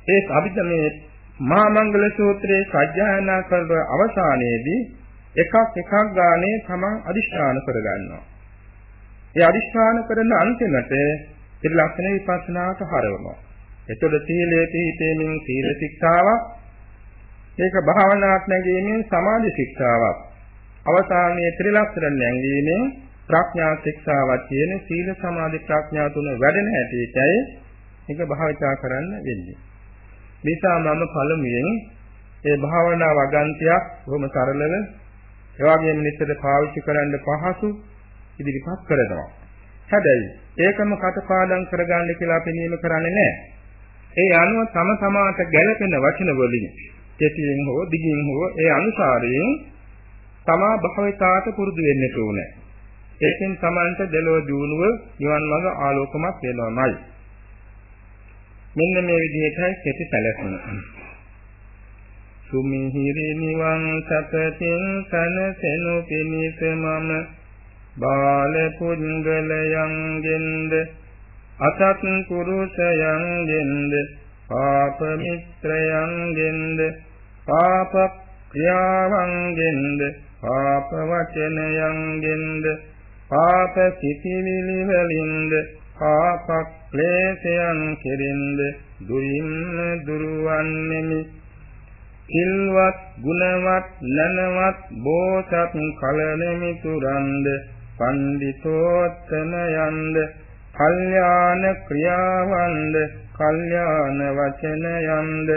ඒ අභිද මේ මහා මංගල සූත්‍රයේ සජ්ජායනා කරන අවසානයේදී එකක් එකක් ගානේ තමන් අදිෂ්ඨාන කරගන්නවා. ඒ අදිෂ්ඨාන කරන අන්තිමට ත්‍රිලක්ෂණ විපස්සනාට හරවනවා. එතකොට සීලයේ පිහිටීමෙන් සීල ශික්ෂාවක් ඒක භාවනාවක් නැගීමෙන් සමාධි ශික්ෂාවක් අවසානයේ ත්‍රිලක්ෂණ නැගීමෙන් ප්‍රඥා ශික්ෂාවක් කියන සීල සමාධි ප්‍රඥා තුන වැඩෙන හැටියටයි ඒක භාවිතා කරන්න වෙන්නේ. නිසා මම පළමුවෙන් ඒ භාවනා වගන්තියක් බොහොම සරලව එවාගෙම නිතර පාවිච්චි කරන්න පහසු ඉදිරිපත් කරනවා. හැබැයි ඒකම කටපාඩම් කරගන්න කියලා අපි නියම කරන්නේ නැහැ. ඒ අනුව තම තමාට ගැළපෙන වචන වලින් කෙටියෙන් හෝ දිගින් හෝ ඒ අනුසාරයෙන් තමා භාවිතාට පුරුදු වෙන්න ඕනේ. ඒකෙන් Tamanට දෙලොව දියුණුව නිවන් මඟ ආලෝකමත් වෙනවාමයි. මෙන්න මේ විදිහටයි කෙටි සැලැස්ම. සුමිහිරි නිවන් සතතින් සනසෙනු පිණිස මම බාල පුද්ගලයන්ගෙන්ද අසත් පුරුෂයන්ගෙන්ද පාප මිත්‍රයන්ගෙන්ද පාප ක්‍රියාවන්ගෙන්ද පාප වචනයන්ගෙන්ද පාප සිතිවිලි වලින්ද පාප ක්ලේශයන් කෙරෙන්ද දුරින්ම දුරවන්නේමි. සිල්වත් ගුණවත් නනවත් බෝසත් කලණමිතුරන්ද පණ්ඩිතෝත්තමයන්ද කල්යාණ ක්‍රියාවන්ද කල්යාණ වචනයන්ද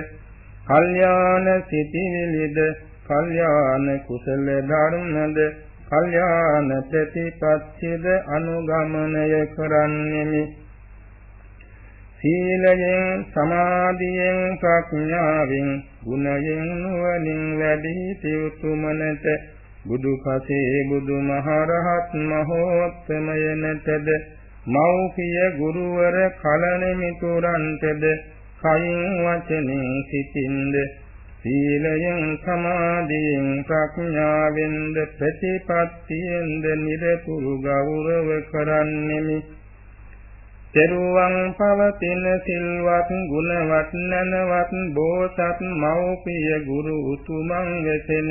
කල්යාණ සිතිවිලිද කල්යාණ කුසල ධර්මද කල්යාණ ප්‍රතිපත්තිද අනුගමනය කරන්නෙමි. සීලයෙන් සමාධියෙන් ප්‍රඥාවෙන් ගුණයෙන් නුවණින් වැඩි සිව්තුමනට බුදු පසේ බුදු මහරහත් මහෝත්තමයනටද මෞඛිය ගුරුවර කලණ මිතුරන්ටද කයින් වචනෙන් සිතින්ද සීලයෙන් සමාධියෙන් ප්‍රඥාවෙන්ද ප්‍රතිපත්තියෙන්ද නිරතුරු ගෞරව කරන්නෙමි. තෙරුවන් පවතින සිල්වත් ගුණවත් නැනවත් බෝසත් මෞපිය ගුරු උතුමන් වෙතෙන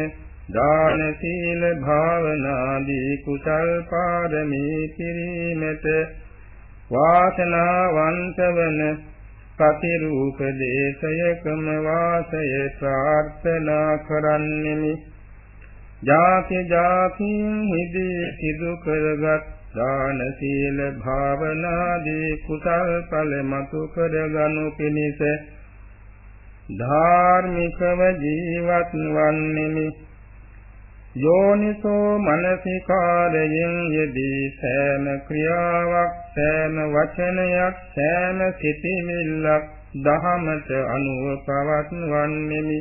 දාන සීල භාවනාදී කුසල් පාරමී කිරීමට වාසනාවන්ත වන ප්‍රතිරූප දේශයකම වාසය ප්‍රාර්ථනා කරන්නෙමි. ජාති ජාතින් හිදී සිදු කරගත් දාන සීල භාවනාදී කුසල් ඵල මතු කරගනු පිණිස ධාර්මිකව ජීවත් වන්නෙමි. යෝනිසෝ මනසිකාරයෙන් යෙදී සෑම ක්‍රියාවක් සෑම වචනයක් සෑම සිතිවිල්ලක් දහමට අනුව පවත්වන්නෙමි.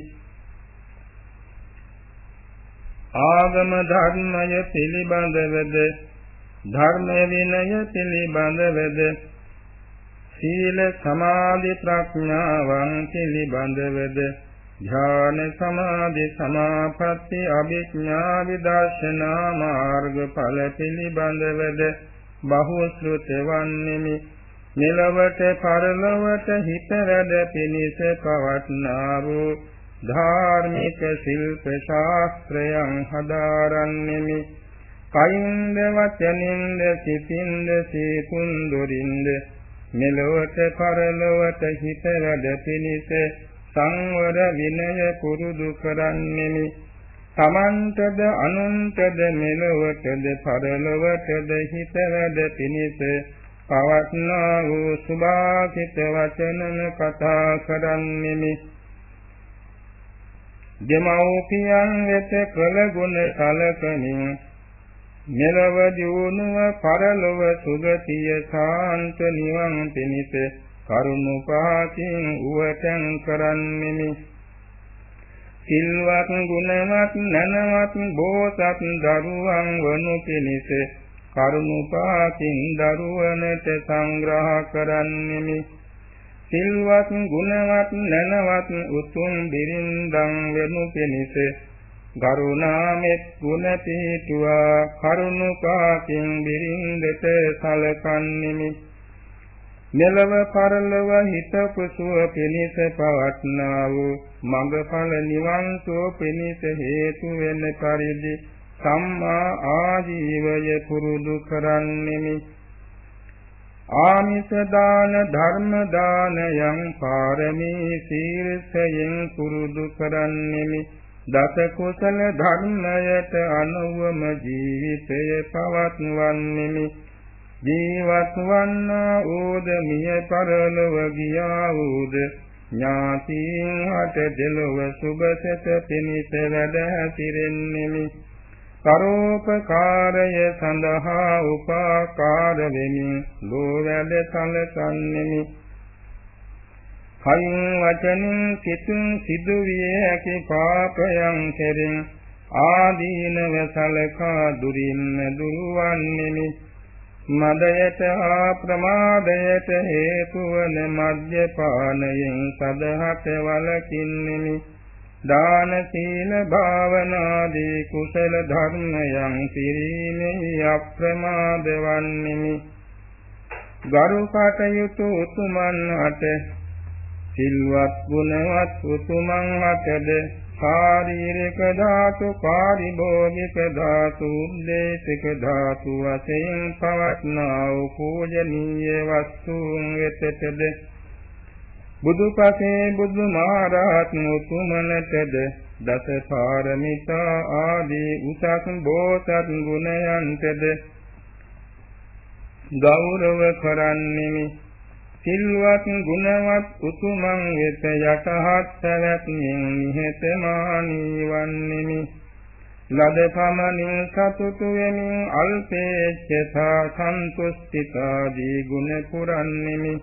ආගම ධර්මය පිළිබඳවද ධර්ම විනය පිළිබඳවද සීල සමාධි ප්‍රඥාවන් පිළිබඳවද ඥාන සමාධි සමාපatti අභිඥා විදර්ශනා මාර්ගඵල පිළිබඳවද බහුශ්‍රුත වන්නේමි. මෙලවට පරලොවට හිත වැඩ පිනිස පවත්නා වූ ධාර්මික ශිල්ප ශාස්ත්‍රයන් හදාරන්නේමි. කයින්ද වචනින්ද සිතින්ද සීකුන්දුරින්ද මෙලොවට පරලොවට හිත වැඩ පිනිස සංවර විනය පුරුදු කරන්නෙමි. තමන්ටද අනුන්ටද මෙලොවටද පරලොවටද හිත වැඩ පිනිස පවත්නා වූ සුභාසිත වචනන කතා කරන්නෙමි. දෙමව්පියන් වෙත කළ ගුණ සලකමින් මෙලව දියුණුව පරලොව සුගතිය සාන්ත නිවන් පිණිස කරුණුපාකින් උවටන් කරන්නෙමි සිල්වත් ගුණවත් නැනවත් බෝසත් දරුවන් වනු පිණිස කරුණුපාකින් දරුවනට සංග්‍රහ කරන්නෙමි සිල්වත් ගුණවත් නැනවත් උතුම් බිරින්දන් වෙනු පිණිස ගරුණාමෙත් ගුණ පිහිටුවා. කරුණුපාකින් බිරින්දට සලකන්නෙමි. මෙලව පරලව හිත කුසුව පිණිස පවත්නා වූ මඟඵල නිවන් සුව පිණිස හේතු වෙන පරිදි සම්මා ආජීවය පුරුදු කරන්නෙමි. ආමිස දාන ධර්ම දානයන් පාරමී සීලයෙන් පුරුදු කරන්නෙමි. දස කුසල ධර්මයට අනුවම ජීවිතය පවත්වන්නෙමි. ජීවත් වන්නා ඌද මිය පරලොව ගියා ඌද ඥාතීන් හට දෙලොව සුභසත පිණිස වැඩ හැසිරෙන්නෙමි. කරෝපකාරය සඳහා උපාකාර වෙමින් ලෝ වැඩ සලසන්නෙමි. කයින් වචනින් සිතුන් සිදුවිය හැකි පාපයන් කෙරෙන් ආදීනව සලකා දුරින්ම දුරවන්නෙමි. මදයට හා ප්‍රමාදයට හේතු වන මද්යපානයෙන් සදහට වලකින්නෙමි දාන සීල භාවනාදී කුසල ධර්මයන් පිරීමේ අප්‍රමාද වන්නෙමි. ගරු කටයුතු උතුමන් අට සිල්වත් ගුණවත් උතුමන් අටද ශාරීරික ධාතු පාරිභෝගික ධාතු උද්දේශික ධාතු වශයෙන් පවත්නා වූ පූජනීය වස්තුන් වෙතටද බුදුපසේ බුදු මහරහත් උතුමනටද දස පාරමිතා ආදී උසස් බෝසත් ගුණයන්ටද ගෞරව කරන්නෙමි. සිල්වත් ගුණවත් උතුමන් වෙත යටහත් පැවැත්මින් නිහතමානී වන්නෙමි. ලද පමණින් සතුටු වෙමින් අල්පේච්ඡතා සන්තුෂ්ඨිකාදී ගුණ පුරන්නෙමි.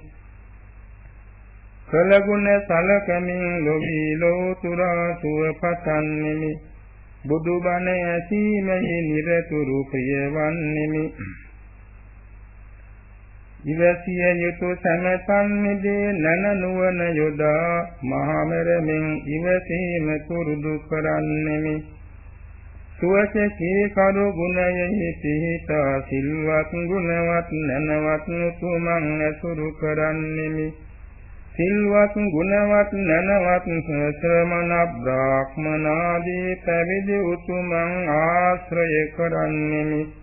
කළගුණ සලකමින් ලොවි ලෝතුරා සුව පතන්නෙමි. බුදුබණ ඇසීමෙහි නිරතුරු ප්‍රියවන්නෙමි ඉවසිය යුතු සමසන්නිදී නන නුවණ යොදා මහමෙරමින් ඉවසීම පුරුදු කරන්නෙමි. සුවසේ කරු ගුණයෙහි පිහිටා සිල්වත් ගුණවත් නනවත් උතුමන් ඇසුරු කරන්නෙමි. සිල්වත් ගුණවත් නනවත් ශ්‍රමණ බ්‍රාහ්මනාදී පැවිදි උතුමන් ආශ්‍රය කරන්නෙමි.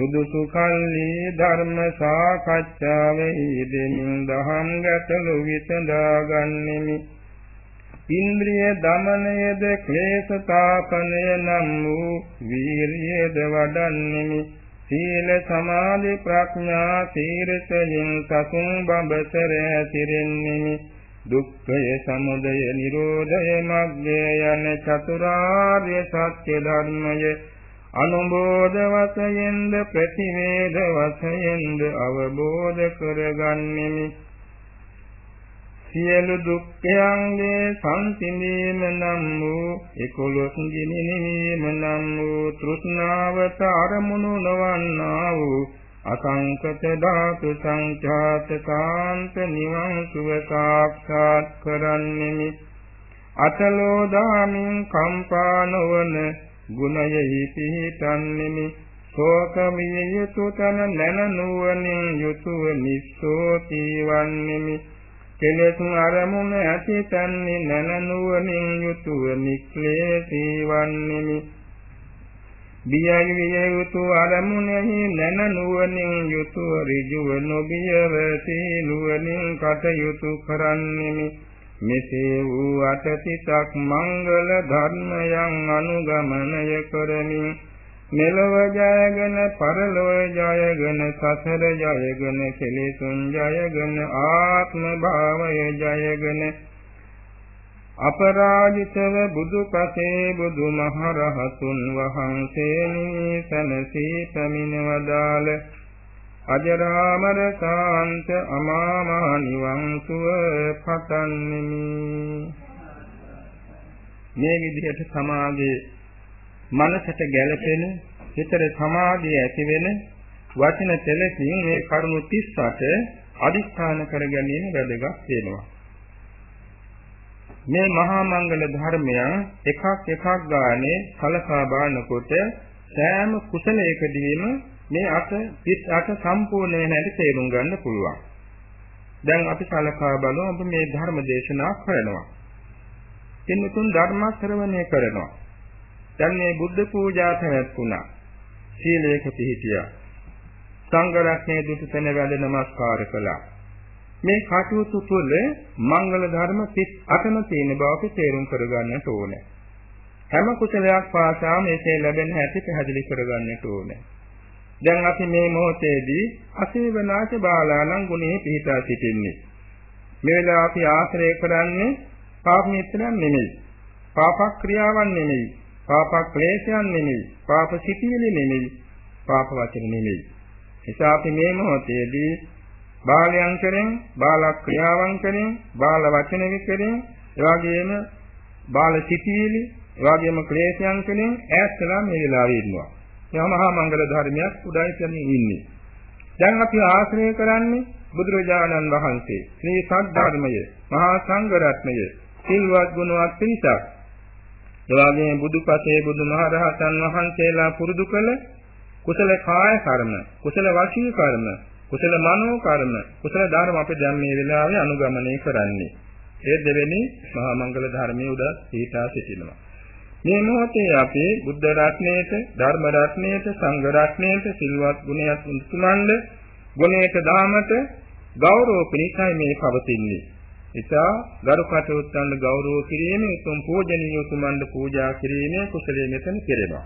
සුදුසු කල්ලි ධර්ම සාකච්ඡාවෙහි දෙමින් දහම් ගැටලු විසඳා ගන්නෙමි. ඉන්ද්‍රිය දමනයද ක්ලේශ තාපනය නම් වූ වීරියද වඩන්නෙමි. සීල සමාධි ප්‍රඥා සීරසයෙන් සසුන් බඹසර ඇතිරෙන්නෙමි. දුක්ඛය සමුදය නිරෝධය මග්ගය යන චතුරාර්ය සත්‍ය ධර්මය අනුබෝධ වශයෙන්ද ප්‍රතිවේද වශයෙන්ද අවබෝධ කරගන්නෙමි. සියලු දුක්ඛයන්ගේ සංසිඳීම නම් වූ එකොළොස් ගිනිනීම නම් වූ තෘෂ්ණාවත අරමුණු නොවන්නා වූ අසංකත ධාතු සංඛ්‍යාත කාන්ත නිවන් සුව සාක්ෂාත් කරන්නෙමි. අතලෝ දාමින් කම්පා නොවන ගුණයෙහි පිහිටන්නෙමි ශෝකමිය යුතු තන නැන නුවණින් යුතුව නිස්සෝති වන්නෙමි කෙලෙස් අරමුණ ඇති තන්නේ නැන නුවණින් යුතුව නික්ලේශී වන්නෙමි බියයි විය යුතු අරමුණෙහි නැන නුවණින් යුතුව ඍජුව නොබියව සීනුවණින් කටයුතු කරන්නෙමි මෙසේ වූ අටසිතක් මංගල ධර්මයන් අනුගමනය කරමින් මෙලොව ජයගෙන පරලොව ජයගෙන සසර ජයගෙන කෙලෙසුන් ජයගෙන ආත්ම භාවය ජයගෙන අපරාජිතව බුදුපසේ බුදුමහරහතුන් වහන්සේ නිසනසී පැමිණවදාල අජරාමර කාන්ත අමාමහ නිවන් සුව පතන්නෙමි. මේ විදිහට සමාගයේ මනසට ගැළපෙන හිතේ සමාධිය ඇති වෙන වචන තෙලකින් මේ කරුණු 38 අදිස්ථාන කර ගැනීම වැදගත් වෙනවා. මේ මහා මංගල ධර්මයන් එකක් එකක් ගානේ කලකා බලනකොට සෑම කුසලයකදීම මේ අට 38 සම්පූර්ණ වෙන හැටි තේරුම් ගන්න පුළුවන්. දැන් අපි සලකා බලමු අපි මේ ධර්ම දේශනා කරනවා. කින්තුන් ධර්ම ශ්‍රවණය කරනවා. දැන් මේ බුද්ධ පූජා පැවැත්ුණා. සීලයක පිහිටියා. සංඝ රත්නයේ දුටු තැන වැඳ නමස්කාර කළා. මේ කටයුතු තුළ මංගල ධර්ම 38ම තියෙන බව අපි තේරුම් කරගන්නට ඕනේ. හැම කුසලයක් පාසා මේකේ ලැබෙන හැටි පැහැදිලි කරගන්නට ඕනේ. දැන් අපි මේ මොහොතේදී අසේවනාච බාලාණන් ගුණේ පිහිටා සිටින්නේ. මේ වෙලාව අපි ආශ්‍රය කරන්නේ පාප මිත්‍රයන් නෙමෙයි. පාප ක්‍රියාවන් නෙමෙයි. පාප ක්ලේශයන් නෙමෙයි. පාප සිටිවිලි නෙමෙයි. පාප වචන නෙමෙයි. නිසා අපි මේ මොහොතේදී බාලයන් කෙරෙන්, බාල ක්‍රියාවන් කෙරෙන්, බාල වචන කෙරෙන්, එවාගෙම බාල සිටිවිලි, එවාගෙම ක්ලේශයන් කෙරෙන් ඈත් වෙලා මේ වෙලාවේ ඉන්නවා. මහා මංගල ධර්මයක් උඩයි කියන්නේ ඉන්නේ. දැන් අපි ආශ්‍රය කරන්නේ බුදුරජාණන් වහන්සේ, ශ්‍රී සද්ධර්මය, මහා සංඝ රත්නය, සිල්වත් ගුණවත් පිරිසක්. එවාගේ බුදුපසේ බුදුමහරහතන් වහන්සේලා පුරුදු කළ කුසල කාය කර්ම, කුසල වාචික කර්ම, කුසල මනෝ කර්ම, කුසල ධර්ම අපි දැන් මේ වෙලාවේ අනුගමනය කරන්නේ. ඒ දෙවෙනි මහා මංගල ධර්මයේ උඩ සීතා සිටිනවා. මේ මොහොතේ අපි බුද්ධ රත්නයේත, ධර්ම රත්නයේත, සංඝ රත්නයේත සිල්වත් ගුණයක් උතුමන්ද ගුණයට දාමට ගෞරව පිණිසයි මේ පවතින්නේ. ඉතා ගරු කටයුත්තන්ට ගෞරව කිරීමේ උතුම් පූජනීය උතුමන්ට පූජා කිරීමේ කුසලයේ මෙතන කෙරෙනවා.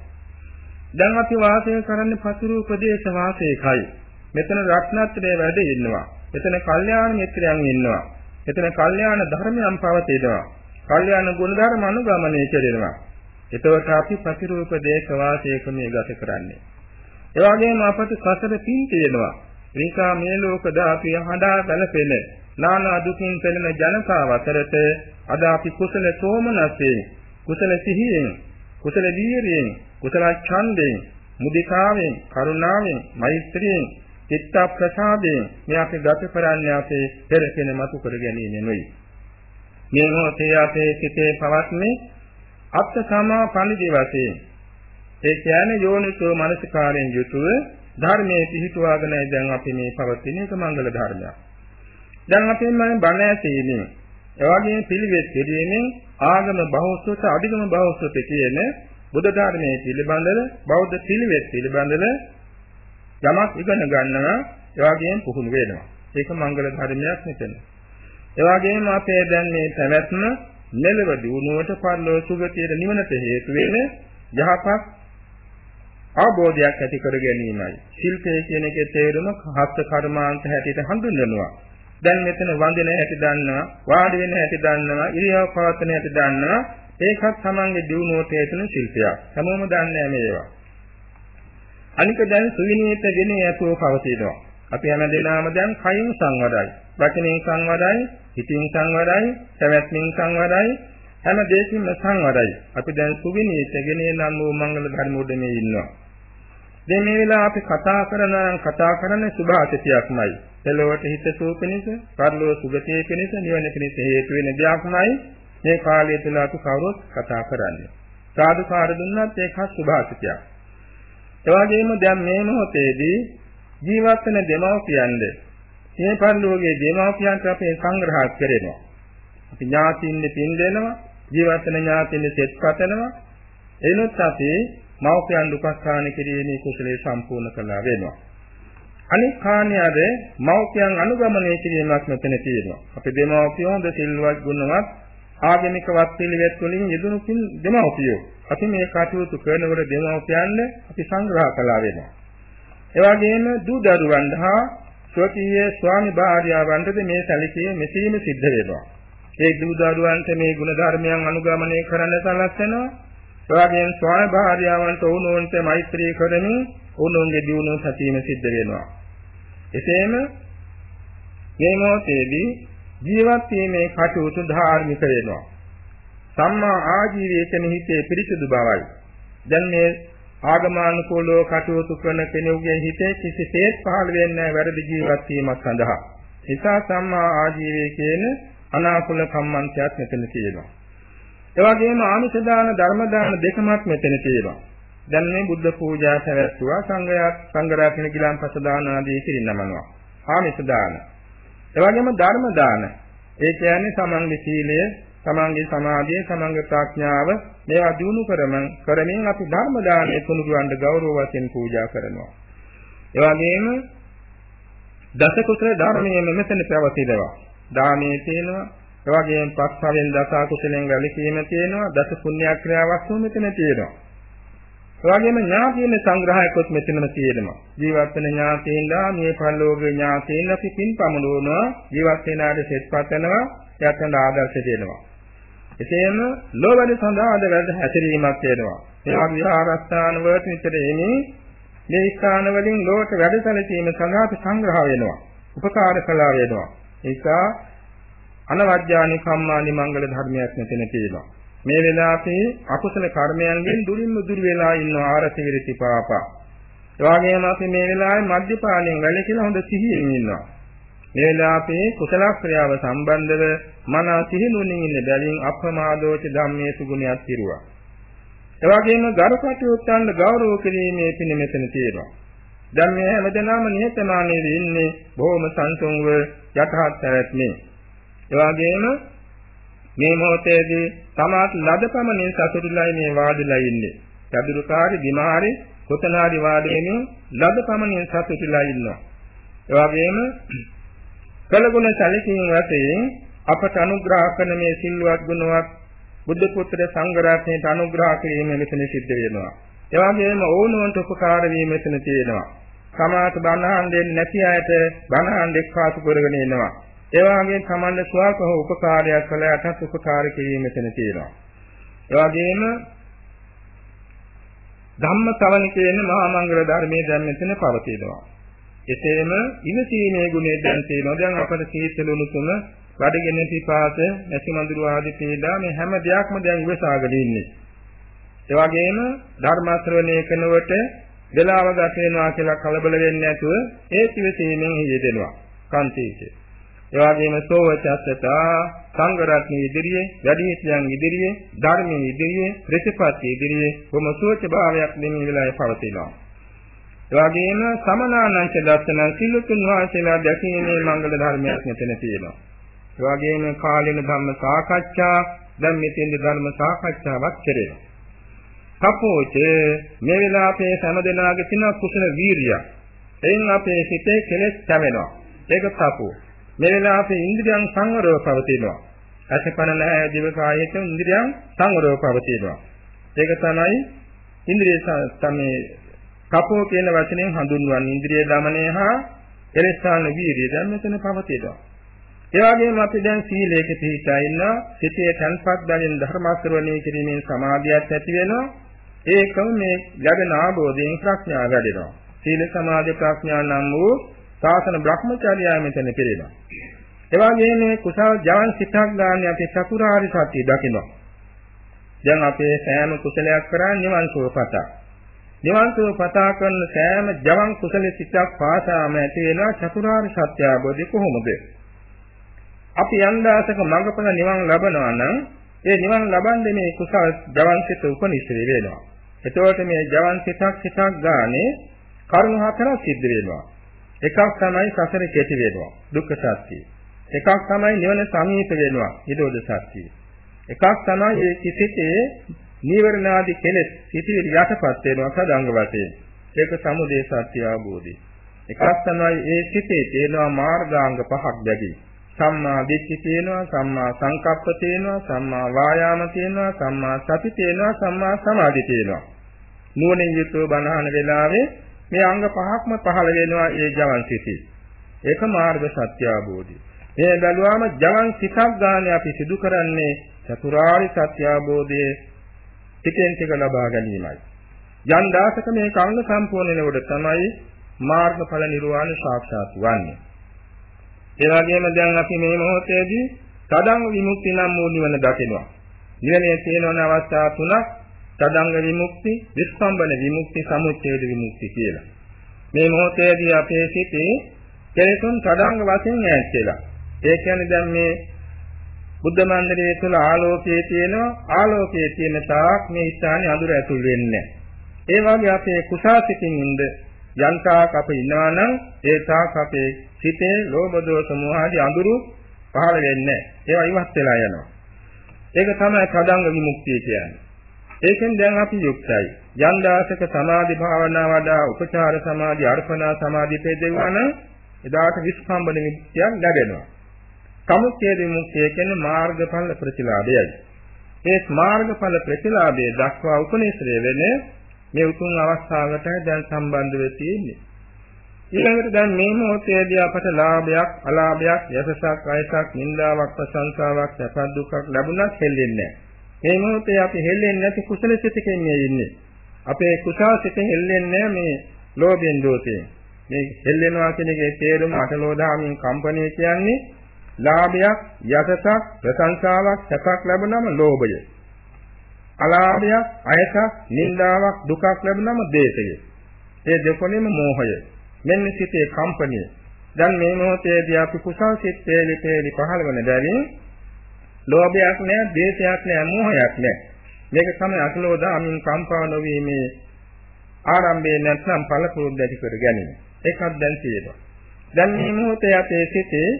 දැන් අපි වාසය කරන්නේ පතුරු ප්‍රදේශ වාසයකයි. මෙතන රත්නත්‍රයේ වැඩ ඉන්නවා. මෙතන කල්යාණ මිත්‍රයන් ඉන්නවා. මෙතන කල්යාණ ධර්මයන් පවතිනවා. කල්යාණ ගුණධර්ම අනුගමනය කෙරෙනවා. එතකොට අපි ප්‍රතිරූප දේශ වාසයක මේ ගත කරන්නේ. ඒ වගේම අපට සසර පින් තියෙනවා. නිසා මේ ලෝක දාපිය හඬා බැලපෙන නානා දුකින් පෙළෙන ජනතාව අතරට අද අපි කුසල සෝමනස්යෙන් කුසල සිහියෙන් කුසල වීරියෙන් කුසල ඡන්දයෙන් මුදිකාවෙන් කරුණාවෙන් මෛත්‍රියෙන් චිත්ත ප්‍රසාදයෙන් මේ අපි ගත කරන්නේ අපේ පෙර කෙන මතු කර ගැනීම නෙවෙයි. මේ මොහොතේ අපේ සිතේ පවත්නේ අත්ථ සමා පණිදි වශයෙන් ඒ කියන්නේ යෝනිසෝ මනසිකාරයෙන් යුතුව ධර්මයේ පිහිටුවාගෙනයි දැන් අපි මේ පවතින එක මංගල ධර්මයක්. දැන් අපි මේ බණ ඇසීමෙන් එවැගේම පිළිවෙත් පිළිවෙමින් ආගම බෞද්ධත අධිගම බෞද්ධත කියන බුද්ධ ධර්මයේ පිළිබඳව බෞද්ධ පිළිවෙත් පිළිබඳව යමක් ඉගෙන ගන්නවා එවැගේම පුහුණු වෙනවා. ඒක මංගල ධර්මයක් මෙතන. එවැගේම අපේ දැන් මේ පැවැත්ම මෙලව දිනුවට පරලෝ සුගතියට නිවනට හේතු වෙන යහපත් අවබෝධයක් ඇති කර ගැනීමයි. ශිල්පය කියන එකේ තේරුම හස්ත කර්මාන්ත හැටියට හඳුන්වනවා. දැන් මෙතන වඳින හැටි දන්නවා, වාඩි වෙන හැටි දන්නවා, ඉරියව් පවත්වන හැටි දන්නවා. ඒකත් තමන්ගේ දිනුවට හේතුන ශිල්පයක්. හැමෝම දන්නේ මේවා. අනික දැන් සුවිනීත ගෙන යතුව පවතිනවා. අපි හැම දෙනාම දැන් කයින් සංවරයි. වචනේ සංවරයි, හිතින් සංවරයි, පැවැත්මෙන් සංවරයි, හැම දෙයකින්ම සංවරයි. අපි දැන් සුවිනීතගෙන නම් වූ මංගල ධර්ම උඩනේ ඉන්නවා. දැන් මේ වෙලාව අපි කතා කරනවා නම් කතා කරන්නේ සුභාසිතයක්මයි. එළවට හිත සූපෙනිස, පරලෝ සුගතිය පිණිස, නිවන පිණිස හේතු වෙන දෙයක්මයි මේ කාලය තුල අපි කවුරුත් කතා කරන්නේ. සාදුකාර දුන්නත් ඒකත් සුභාසිතයක්. එවාගෙම දැන් මේ මොහොතේදී ජීවත් වෙන දෙමව්පියන්ද මේ පරිලෝකයේ දෙමාපියන්ට අපේ සංග්‍රහ කරනවා. අපි ඥාතින්නේ පින් දෙනවා, ජීවත් වෙන ඥාතින්නේ සෙත් පතනවා. එනොත් අපි මව්පියන් දුක්ඛාන කිරීමේ කුසලයේ සම්පූර්ණ කළා වෙනවා. අනික් කාණ්‍යයද මව්පියන් අනුගමනය කිරීමක් මෙතන තියෙනවා. අපි දෙමව්පියෝ හොඳ සිල්වත් ගුණවත් ආගමික වත් පිළිවෙත් වලින් යෙදුණු පින් දෙමව්පියෝ. අපි මේ කටයුතු කරනකොට දෙමව්පියන්ද අපි සංග්‍රහ කළා වෙනවා. ඒ වගේම දූ දරුවන් හා ස්වකීය ස්වාමි භාර්යාවන්ටද මේ සැලකීම මෙසේම සිද්ධ වෙනවා. ඒ දුදරුවන්ට මේ ගුණ ධර්මයන් අනුගමනය කරන්න සලස්වනවා. එවාගෙන් ස්වාමි භාර්යාවන්ට වුණෝන්ට මෛත්‍රී කරමින් වුණෝන්ගේ දියුණුව සැපීම සිද්ධ වෙනවා. එසේම මේ මොහොතේදී ජීවත් වීමේ කටයුතු ධාර්මික වෙනවා. සම්මා ආජීවයේ කෙනෙහි හිතේ පිරිසුදු බවයි. දැන් මේ ආගමානුකූලව කටයුතු කරන කෙනෙකුගේ හිතේ කිසිසේත් පහළ වෙන්නේ නැහැ වැරදි ජීවත් වීමක් සඳහා. නිසා සම්මා ආජීවයේ කියන අනාකූල කම්මන්තයක් මෙතන තියෙනවා. ඒ වගේම ආමිෂ දාන ධර්ම දාන දෙකමත් මෙතන තියෙනවා. දැන් මේ බුද්ධ පූජා පැවැත්වුවා සංඝයා සංඝරත්න ගිලන්පස දාන ආදී කිරිනමනවා. ආමිෂ දාන. ඒ වගේම ධර්ම දාන. ඒ කියන්නේ සමන්ගේ සීලය, සමන්ගේ සමාධිය, සමන්ගේ ප්‍රඥාව මේවා දිනු කරමින් කරමින් අපි ධර්ම දානයේ තුනුරුවන්ට ගෞරව වශයෙන් පූජා කරනවා. ඒ වගේම දස කුසල ධර්මයේ මෙතන පැවතිනවා. දානයේ තියෙනවා. ඒ වගේම පස්වෙන් දස කුසලෙන් වැළකීම තියෙනවා. දස පුණ්‍ය ක්‍රියාවක් මෙතන තියෙනවා. ඒ වගේම ඥාතින සංග්‍රහයකොත් මෙතනම තියෙනවා. ජීවත් වෙන ඥාතීන්ලා මේ පරලෝකීය ඥාතීන් අපි පින් පමුණුවනවා. ජීවත් වෙන ආද සෙත්පත් වෙනවා. යතන ආදර්ශ දෙනවා. එසේම ලෝවැඩ සඳහා අද වැඩ හැසිරීමක් වෙනවා. ඒ විහාරස්ථාන වලට විතර එන්නේ මේ ස්ථාන වලින් ලෝක වැඩසැලසීම සඳහා සංග්‍රහ වෙනවා. උපකාර කළා වෙනවා. ඒකා අනවජ්ජානි කම්මානි මංගල ධර්මයක් මෙතන තියෙනවා. මේ වෙලාවේ අකුසල කර්මයන්ගෙන් දුරින්ම දුර වෙලා ඉන්න ආරතිවිරති පාපා. ඒ වගේම අපි මේ වෙලාවේ මධ්‍යපාලයෙන් වැළකීලා හොඳ සිහියෙන් ඉන්නවා. මේ වෙලාවේ කුසල ක්‍රියාව සම්බන්ධව මන සිහිනුවණින් ඉන්න බැවින් අප්‍රමාදෝච ධම්මේසු ගුණයක් පිරුවා. ඒ වගේම ගරුකටයුත්තන්ට ගෞරව කිරීමේ පින මෙතන තියෙනවා. දැන් මේ හැමදෙනාම නිහතමානී වෙන්නේ බොහොම සංසුන්ව යටහත් පැවැත්මේ. ඒ වගේම මේ මොහොතේදී තමාත් ලදපමණින් සතුටුලයි මේ වාඩිලා ඉන්නේ. චතුරුකාරි දිමාරි කොතනාරි වාඩි වෙමින් ලදපමණින් සතුටුලා ඉන්නවා. ඒ වගේම කළගුණ සැලකීම් වශයෙන් අපට අනුග්‍රහ කරන මේ සිල්වත් ගුණවත් බුද්ධ පුත්‍ර සංඝ රත්නයට අනුග්‍රහ කිරීම මෙතන සිද්ධ වෙනවා. ඒ වගේම ඕනෝන්ට උපකාර වීම මෙතන තියෙනවා. සමාත බණහන් දෙන්නේ නැති අයට බණහන් දෙක්කාසු කරගෙන එනවා. ඒ වගේම සමන්ද ස්වල්ප හෝ උපකාරයක් කළ යටත් උපකාර කිරීම මෙතන තියෙනවා. ඒ වගේම ධම්ම ශ්‍රවණ කියන මහා මංගල ධර්මයේ දැන් මෙතන පවතිනවා. එසේම ඉවසීමේ ගුණය දැන් තියෙනවා. දැන් අපට සීතලුණු තුන බඩගෙන පිපාස, නැසි මඳුරු ආදී පීඩා මේ හැම දෙයක්ම දැන් ඉවසාගෙන ඉන්නේ. ඒ වගේම ධර්ම ශ්‍රවණය කරනකොට වෙලාව ගත වෙනවා කියලා කලබල වෙන්නේ නැතුව ඒ ඉවසීමෙන් යෙදෙනවා. කාන්තීකේ. ඒ වගේම සෝවචස්සතා සංඝ රත්නයේ ඉදිරියේ, වැඩිහිටියන් ඉදිරියේ, ධර්මයේ ඉදිරියේ, ප්‍රතිපත්ති ඉදිරියේ කොම සුවච භාවයක් දෙමින් වෙලාවේ පවතිනවා. ඒ වගේම සමනානංච දර්ශන සිල්ලුතුන් වහන්සේලා දැකීමේ මංගල ධර්මයක් මෙතන තියෙනවා. ඒ වගේම කාලින ධම්ම සාකච්ඡා දැන් මෙතෙන්ද ධර්ම සාකච්ඡාවක් කෙරෙනවා. කපෝච මේ වෙලාවේ හැම දෙනාගේ තියෙන කුසල වීරිය. එයින් අපේ හිතේ කෙලෙස් කැවෙනවා. ඒක කපෝ. මේ වෙලාවේ ඉන්ද්‍රියන් සංවරව පවතිනවා. අසපන නැහැ දිව කායයට ඉන්ද්‍රියන් සංවරව පවතිනවා. ඒක තමයි ඉන්ද්‍රිය තමයි කපෝ කියන වචනයෙන් හඳුන්වන ඉන්ද්‍රිය দমনය හා එලෙසාන වීර්යය දැන් මෙතන පවතිනවා. ඒ වගේම අපි දැන් සීලයක පිහිටා ඉන්නවා. සිතේ තන්පත් දැනෙන ධර්මාස්රවණය කිරීමෙන් සමාධියක් ඇති වෙනවා. ඒකම මේ ලැබෙන ආબોධයෙන් ප්‍රඥාව වැඩෙනවා. සීල සමාධි ප්‍රඥා නම් වූ සාසන භ්‍රමචර්යය මෙතන පිළිනවා. ඒ වගේම මේ කුසල ජවන් සිතක් ගන්න අපි චතුරාර්ය සත්‍ය දකිනවා. දැන් අපේ සෑම කුසලයක් කරා නිවන් සුව කතා. සුව පතා කරන සෑම ජවන් කුසල සිතක් පාසාම ඇති වෙන චතුරාර්ය සත්‍ය අවබෝධය කොහොමද? අපි යන්දාසක මඟපල නිවන් ලබනවා නම් ඒ නිවන් ලබන්නේ මේ කුසල ජවන් සිත උපනිශ්‍රේ වෙනවා. එතකොට මේ ජවන් සිතක් සිතක් ගානේ කරුණු හතරක් සිද්ධ වෙනවා. එකක් තමයි සසර කෙටි වෙනවා. දුක්ඛ සත්‍ය. එකක් තමයි නිවන සමීප වෙනවා. නිරෝධ සත්‍ය. එකක් තමයි ඒ කිසිතේ නීවරණාදී කෙලෙස් සිටිවිලි යටපත් වෙනවා සදාංග වශයෙන්. ඒක සමුදේ සත්‍ය අවබෝධය. එකක් තමයි ඒ සිටේ තියෙනවා මාර්ගාංග පහක් දැකි. සම්මා දිට්ඨි තියෙනවා, සම්මා සංකප්ප තියෙනවා, සම්මා වායාම තියෙනවා, සම්මා සති තියෙනවා, සම්මා සමාධි තියෙනවා. නුවණින් යුතුව බණහන වෙලාවේ මේ අංග පහක්ම පහළ වෙනවා ඒ ජවන් සිටි. ඒක මාර්ග සත්‍ය අවබෝධය. මේ බැලුවාම ජවන් සිතක් ගන්න අපි සිදු කරන්නේ චතුරාර්ය සත්‍ය අවබෝධයේ ටිකෙන් ටික ලබා ගැනීමයි. යම් දාසක මේ කර්ම සම්පූර්ණ වෙනකොට තමයි මාර්ගඵල නිර්වාණ සාක්ෂාත් වන්නේ. ඒ වගේම දැන් අපි මේ මොහොතේදී සදං විමුක්ති නම් වූ නිවන දකිනවා. නිවනේ තියෙන අවස්ථා තුනක් සදංග විමුක්ති, විස්පම්බන විමුක්ති, සමුච්ඡේද විමුක්ති කියලා. මේ මොහොතේදී අපේ සිතේ කෙලෙසුන් සදංග වශයෙන් ඈත් වෙලා. ඒ කියන්නේ දැන් මේ බුද්ධ මන්දිරයේ තුල ආලෝකයේ තියෙනවා ආලෝකයේ තියෙන තාක් මේ ස්ථානේ අඳුර ඇතුල් වෙන්නේ. ඒ වගේ අපේ කුසාසිතින් ඉඳ යන්තාක් අප ඉන්නවා නම් ඒ තාක් අපේ සිතේ ලෝභ දෝෂ මොහ ආදී අඳුරු පහළ වෙන්නේ. ඒවා ඉවත් වෙලා යනවා. ඒක තමයි කදංග විමුක්තිය කියන්නේ. ඒකෙන් දැන් අපි යුක්තයි. යම් දාසක සමාධි භාවනා වඩා උපචාර සමාධි අර්පණා සමාධි පෙදෙවන එදාට විස්කම්බන විමුක්තියක් ලැබෙනවා. සමුච්ඡේද විමුක්තිය කියන්නේ මාර්ගඵල ප්‍රතිලාභයයි. ඒ මාර්ගඵල ප්‍රතිලාභයේ දක්වා උපනිශ්‍රය වෙන්නේ මේ උතුම් අවස්ථාවට දැන් සම්බන්ධ වෙ තියෙන්නේ. ඊළඟට දැන් මේ මොහොතේදී අපට ලාභයක්, අලාභයක්, යසසක්, අයසක්, නිന്ദාවක්, ප්‍රශංසාවක්, සැප දුකක් ලැබුණත් හෙල්ලෙන්නේ නැහැ. මේ මොහොතේ අපි හෙල්ලෙන්නේ නැති කුසල සිතකින් මේ ඉන්නේ. අපේ කුසල සිත හෙල්ලෙන්නේ මේ ලෝභයෙන් දෝෂයෙන්. මේ හෙල්ලෙනවා කියන එකේ තේරුම අටලෝදාමින් කම්පණය කියන්නේ ලාභයක්, යසසක්, ප්‍රශංසාවක්, සැපක් ලැබුණම ලෝභය. අලාභයක්, අයසක්, නිന്ദාවක්, දුකක් ලැබුණම ද්වේෂය. ඒ දෙකොණෙම මෝහය. මෙන්න සිතේ කම්පණය. දැන් මේ මොහොතේදී අපි කුසල් සිත් වේලි වේලි පහළ වෙන බැවින් ලෝභයක් නැහැ, ද්වේෂයක් නැහැ, මෝහයක් නැහැ. මේක තමයි අසලෝදා අමින් කම්පා නොවීමේ ආරම්භයේ නැත්නම් ඵල පුරුද්ද ඇති කර ගැනීම. ඒකත් දැන් තියෙනවා. දැන් මේ මොහොතේ අපේ සිතේ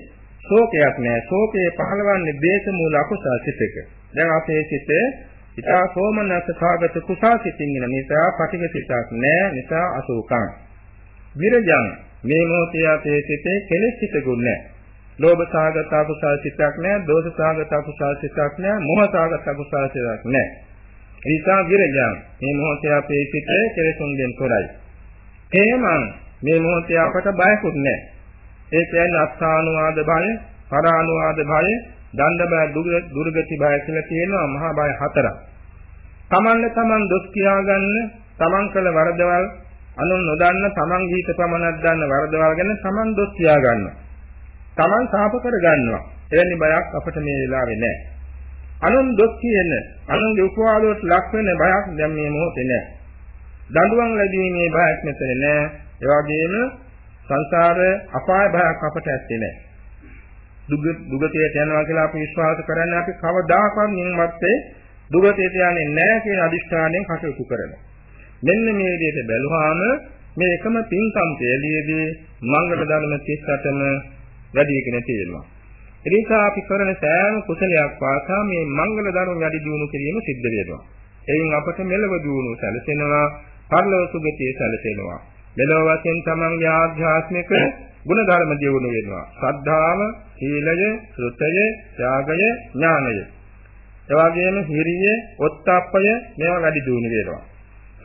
ශෝකයක් නෑ. ශෝකයේ පහළවන්නේ දේශ මූල අකුසල සිතක. දැන් අපේ සිත ඉතා සෝමනස්ස සාගත කුසල් සිතින් ඉන නිසා පටිඝ සිතක් නෑ නිසා අශෝකං. විරජං මේ මොහොතේ අපේ සිතේ කෙලෙස් සිතකුත් නෑ. ලෝභ සාගත අකුසල සිතක් නෑ, දෝෂ සාගත අකුසල සිතක් නෑ, මොහ සාගත අකුසල සිතක් නෑ. නිසා විරජං මේ මොහොතේ අපේ සිතේ කෙලෙසුන්ගෙන් තොරයි. එහෙමනම් මේ මොහොතේ අපට බයකුත් නෑ. ඒ කියන්නේ අත්ථානුවාද භය, පරානුවාද භය, දණ්ඩ බය, දුර්ගති භය කියලා තියෙනවා මහා භය හතරක්. තමන්ne තමන් දොස් කියාගන්න, තමන් කළ වරදවල් අනුන් නොදන්න තමන් ගීත පමණක් දන්න වරදවල් ගැන තමන් දොස් කියාගන්නවා. තමන් සාප කරගන්නවා. එවැනි බයක් අපට මේ වෙලාවේ නැහැ. අනුන් දොස් කියන, අනුන්ගේ උපවාදවලට ලක් වෙන බයක් දැන් මේ මොහොතේ නැහැ. දඬුවම් ලැබීමේ බයක් මෙතන නැහැ. ඒ වගේම සංසාර අපාය භයක් අපට ඇත්තේ නැහැ. දුග දුගතියට යනවා කියලා අපි විශ්වාස කරන්නේ අපි කවදාකවත් නින්වත්තේ දුගතියට යන්නේ නැහැ කියන අදිෂ්ඨානයෙන් කටයුතු කරනවා. මෙන්න මේ විදිහට බැලුවාම මේ එකම පින්කම් තේලියේදී මංගල ධර්ම 38ම වැඩි වෙගෙන තියෙනවා. ඒ නිසා අපි කරන සෑම කුසලයක් වාසා මේ මංගල ධර්ම වැඩි දියුණු කිරීම සිද්ධ වෙනවා. එයින් අපට මෙලව දියුණු සැලසෙනවා, පරලෝක සුගතිය සැලසෙනවා. මෙලොව වශයෙන් තමන්ගේ ආධ්‍යාත්මික ගුණ ධර්ම දියුණු වෙනවා. ශ්‍රද්ධාව, සීලය, ශ්‍රුතය, ත්‍යාගය, ඥානය. එවාගෙම හිරිය, ඔත්තප්පය මේවා වැඩි දියුණු වෙනවා.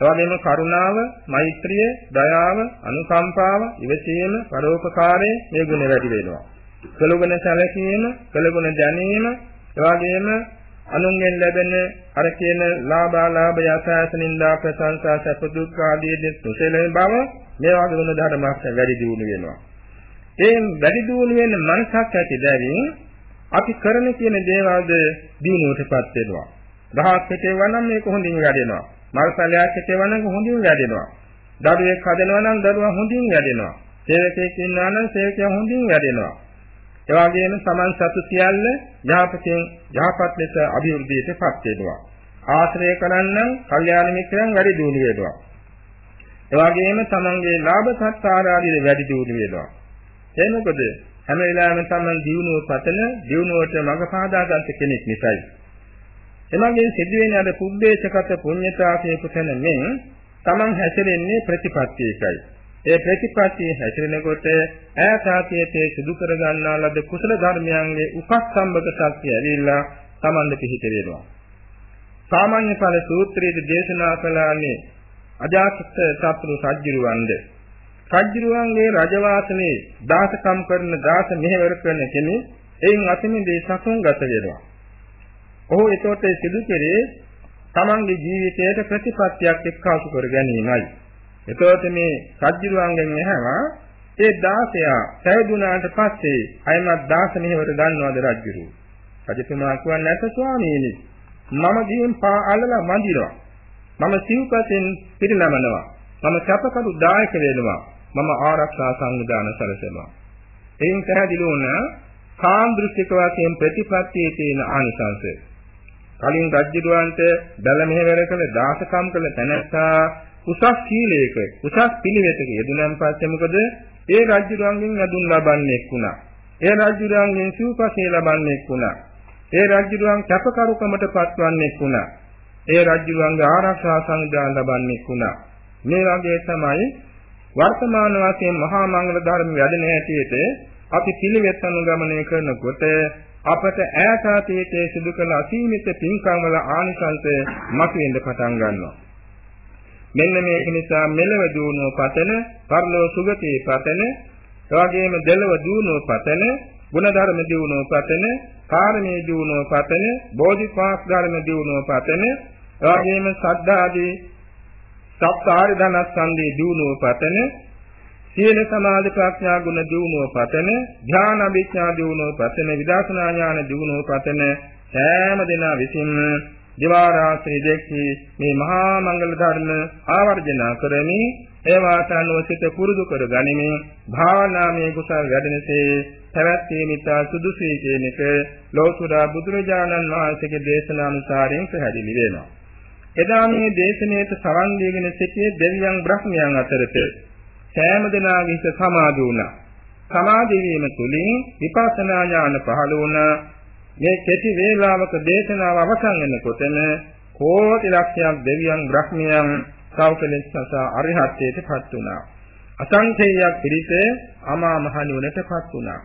එවාගෙම කරුණාව, මෛත්‍රිය, දයාව, අනුකම්පාව, ඉවසීම, පරෝපකාරය මේ ගුණ වැඩි වෙනවා. කළගුණ සැලකීම, කළගුණ දැනීම, එවාගෙම අනුන්ගෙන් ලැබෙන අර කියන ලාභාලාභ යසාසනින්දා ප්‍රශංසා සැප දුක් ආදී දෙසෙලෙන බව මේ වගේ ගුණ ධර්මයක් වැඩි දියුණු වෙනවා. ඒ වැඩි දියුණු වෙන මනසක් ඇති බැවින් අපි කරන කියන දේවල්ද දියුණුවටපත් වෙනවා. දහස් පිටේවා නම් මේක හොඳින් වැඩෙනවා. මල්පලයක් පිටේවා නම් හොඳින් වැඩෙනවා. දරුවෙක් හදනවා නම් දරුවා හොඳින් වැඩෙනවා. සේවකයෙක් ඉන්නවා නම් සේවකයා හොඳින් වැඩෙනවා. ඒ වගේම Taman සතු සියල්ල යහපතෙන් යහපත් ලෙස අභිවෘද්ධියටපත් වෙනවා. ආශ්‍රය කරන්නම් කල්යාණ මිත්‍රයන් වැඩි දියුණු වෙනවා. ඒ වගේම Tamanගේ ලාභ සත්කාර ආදී වැඩි දියුණු වෙනවා. ඒ මොකද හැම වෙලාවෙම Taman දියුණුව පතන දියුණුවට මඟ පාදා ගන්න කෙනෙක් නිසායි. එමගින් සිදුවෙන අර පුබ්බේචකත පුඤ්ඤතාපේ පුතන මෙන් Taman හැසිරෙන්නේ ප්‍රතිපත්තියකයි. ඒ ප්‍රතිපත්තිය හැසිරෙනකොට ඈතාතියේ සිදු කර ගන්නා ලද කුසල ධර්මයන්ගේ උපස්තම්භක ශක්තිය ඇවිල්ලා Tamanda පිහිට වෙනවා. සාමාන්‍ය ඵල සූත්‍රයේ දේශනා කළානේ අජාසත් සත්‍රු සජ්ජිරුවන්ද සජ්ජිරුවන්ගේ රජවාසනේ දාසකම් කරන දාස මෙහෙවර කරන කෙනෙක් එයින් අතමින්දී සසුන්ගත වෙනවා. ඔහු එතකොට සිදු කෙරේ තමන්ගේ ජීවිතයට ප්‍රතිපත්තියක් එක්කාසු කර ගැනීමයි. එතකොට මේ සජ්ජිරුවන්ගෙන් ඇහැවා ඒ 16 පැවිදුණාට පස්සේ අයමත් 16 මෙහෙවර ගන්නවද රජුරු? රජතුමා කියන්නේ නැත ස්වාමීනි. මම ගිහින් පා අල්ලලා වඳිනවා. මම සිව්පතෙන් පිරිනමනවා. මම සැපකඩු දායක වෙනවා. මම ආරක්ෂා සංවිධාන සැලසෙනවා. එයින් පැහැදිලි වුණ කාන්දෘෂ්ටික වශයෙන් ප්‍රතිපත්තියේ තියෙන ආනිසංශය. කලින් රජ්ජුරුවන්ට බැල මෙහෙවර කළ දාසකම් කළ තැනැත්තා උසස් සීලයක උසස් පිළිවෙතක යෙදුණන් පස්සේ මොකද ඒ රජුරංගෙන් අඳුන් ලබන්නේක් වුණා. ඒ රජුරංගෙන් සිව්පසේ ලබන්නේක් වුණා. ඒ රජුරං කැපකරුකමට පත්වන්නේක් වුණා. ඒ රජුරංගේ ආරක්ෂා සංවිධාන ලබන්නේක් වුණා. මේ වගේ තමයි වර්තමාන වශයෙන් මහා මංගල ධර්ම වැඩෙන හැටියට අපි පිළිවෙත් අනුගමනය කරනකොට අපට ඈත අතීතයේ සිදු කළ අසීමිත පින්කම් වල ආනිසංස මතුවෙන්න පටන් ගන්නවා. මෙන්න මේක නිසා මෙලව දුණුව පතන, පරලෝ සුගතේ පතන, එවැගේම දෙලව දුණුව පතන, ගුණධර්ම දිනුව පතන, කාරණේ දිනුව පතන, බෝධිපාක් ධර්ම දිනුව පතන, එවැගේම සද්ධාදී සත්කාර ධනස්කන්ධේ දිනුව පතන, සීල සමාධි ප්‍රඥා ගුණ දිනුව පතන, ධ්‍යාන අභිඥා දිනුව පතන, විදර්ශනා ඥාන දිනුව පතන සෑම දෙනා විසින් දිවා රාත්‍රී දෙකී මේ මහා මංගල ධර්ම ආවර්ජනා කරමින් ඒවාට අනුව සිත පුරුදු කර ගනිමින් භාවනාමය කුසල් වැඩෙනසේ පැවැත්වීමිතා සුදුසුයි කියන එක ලෝතුරා බුදුරජාණන් වහන්සේගේ දේශනානුසාරයෙන් පැහැදිලි වෙනවා. එදා මේ දේශනාවට සවන් දීගෙන සිටියේ දෙවියන් බ්‍රහ්මයන් අතරත සෑම දිනාගේ හිත සමාධි වුණා. සමාධි වීම තුළින් විපස්සනා ඥාන පහළ වුණා. මේ කෙටි වේලාවක දේශනාව අවසන් වෙනකොටම කෝටි ලක්ෂයක් දෙවියන් බ්‍රහ්මයන් සෞකලෙස් සසා අරිහත්ත්වයට පත් වුණා. අසංඛේයයක් පිළිස අමා මහ නිවනට පත් වුණා.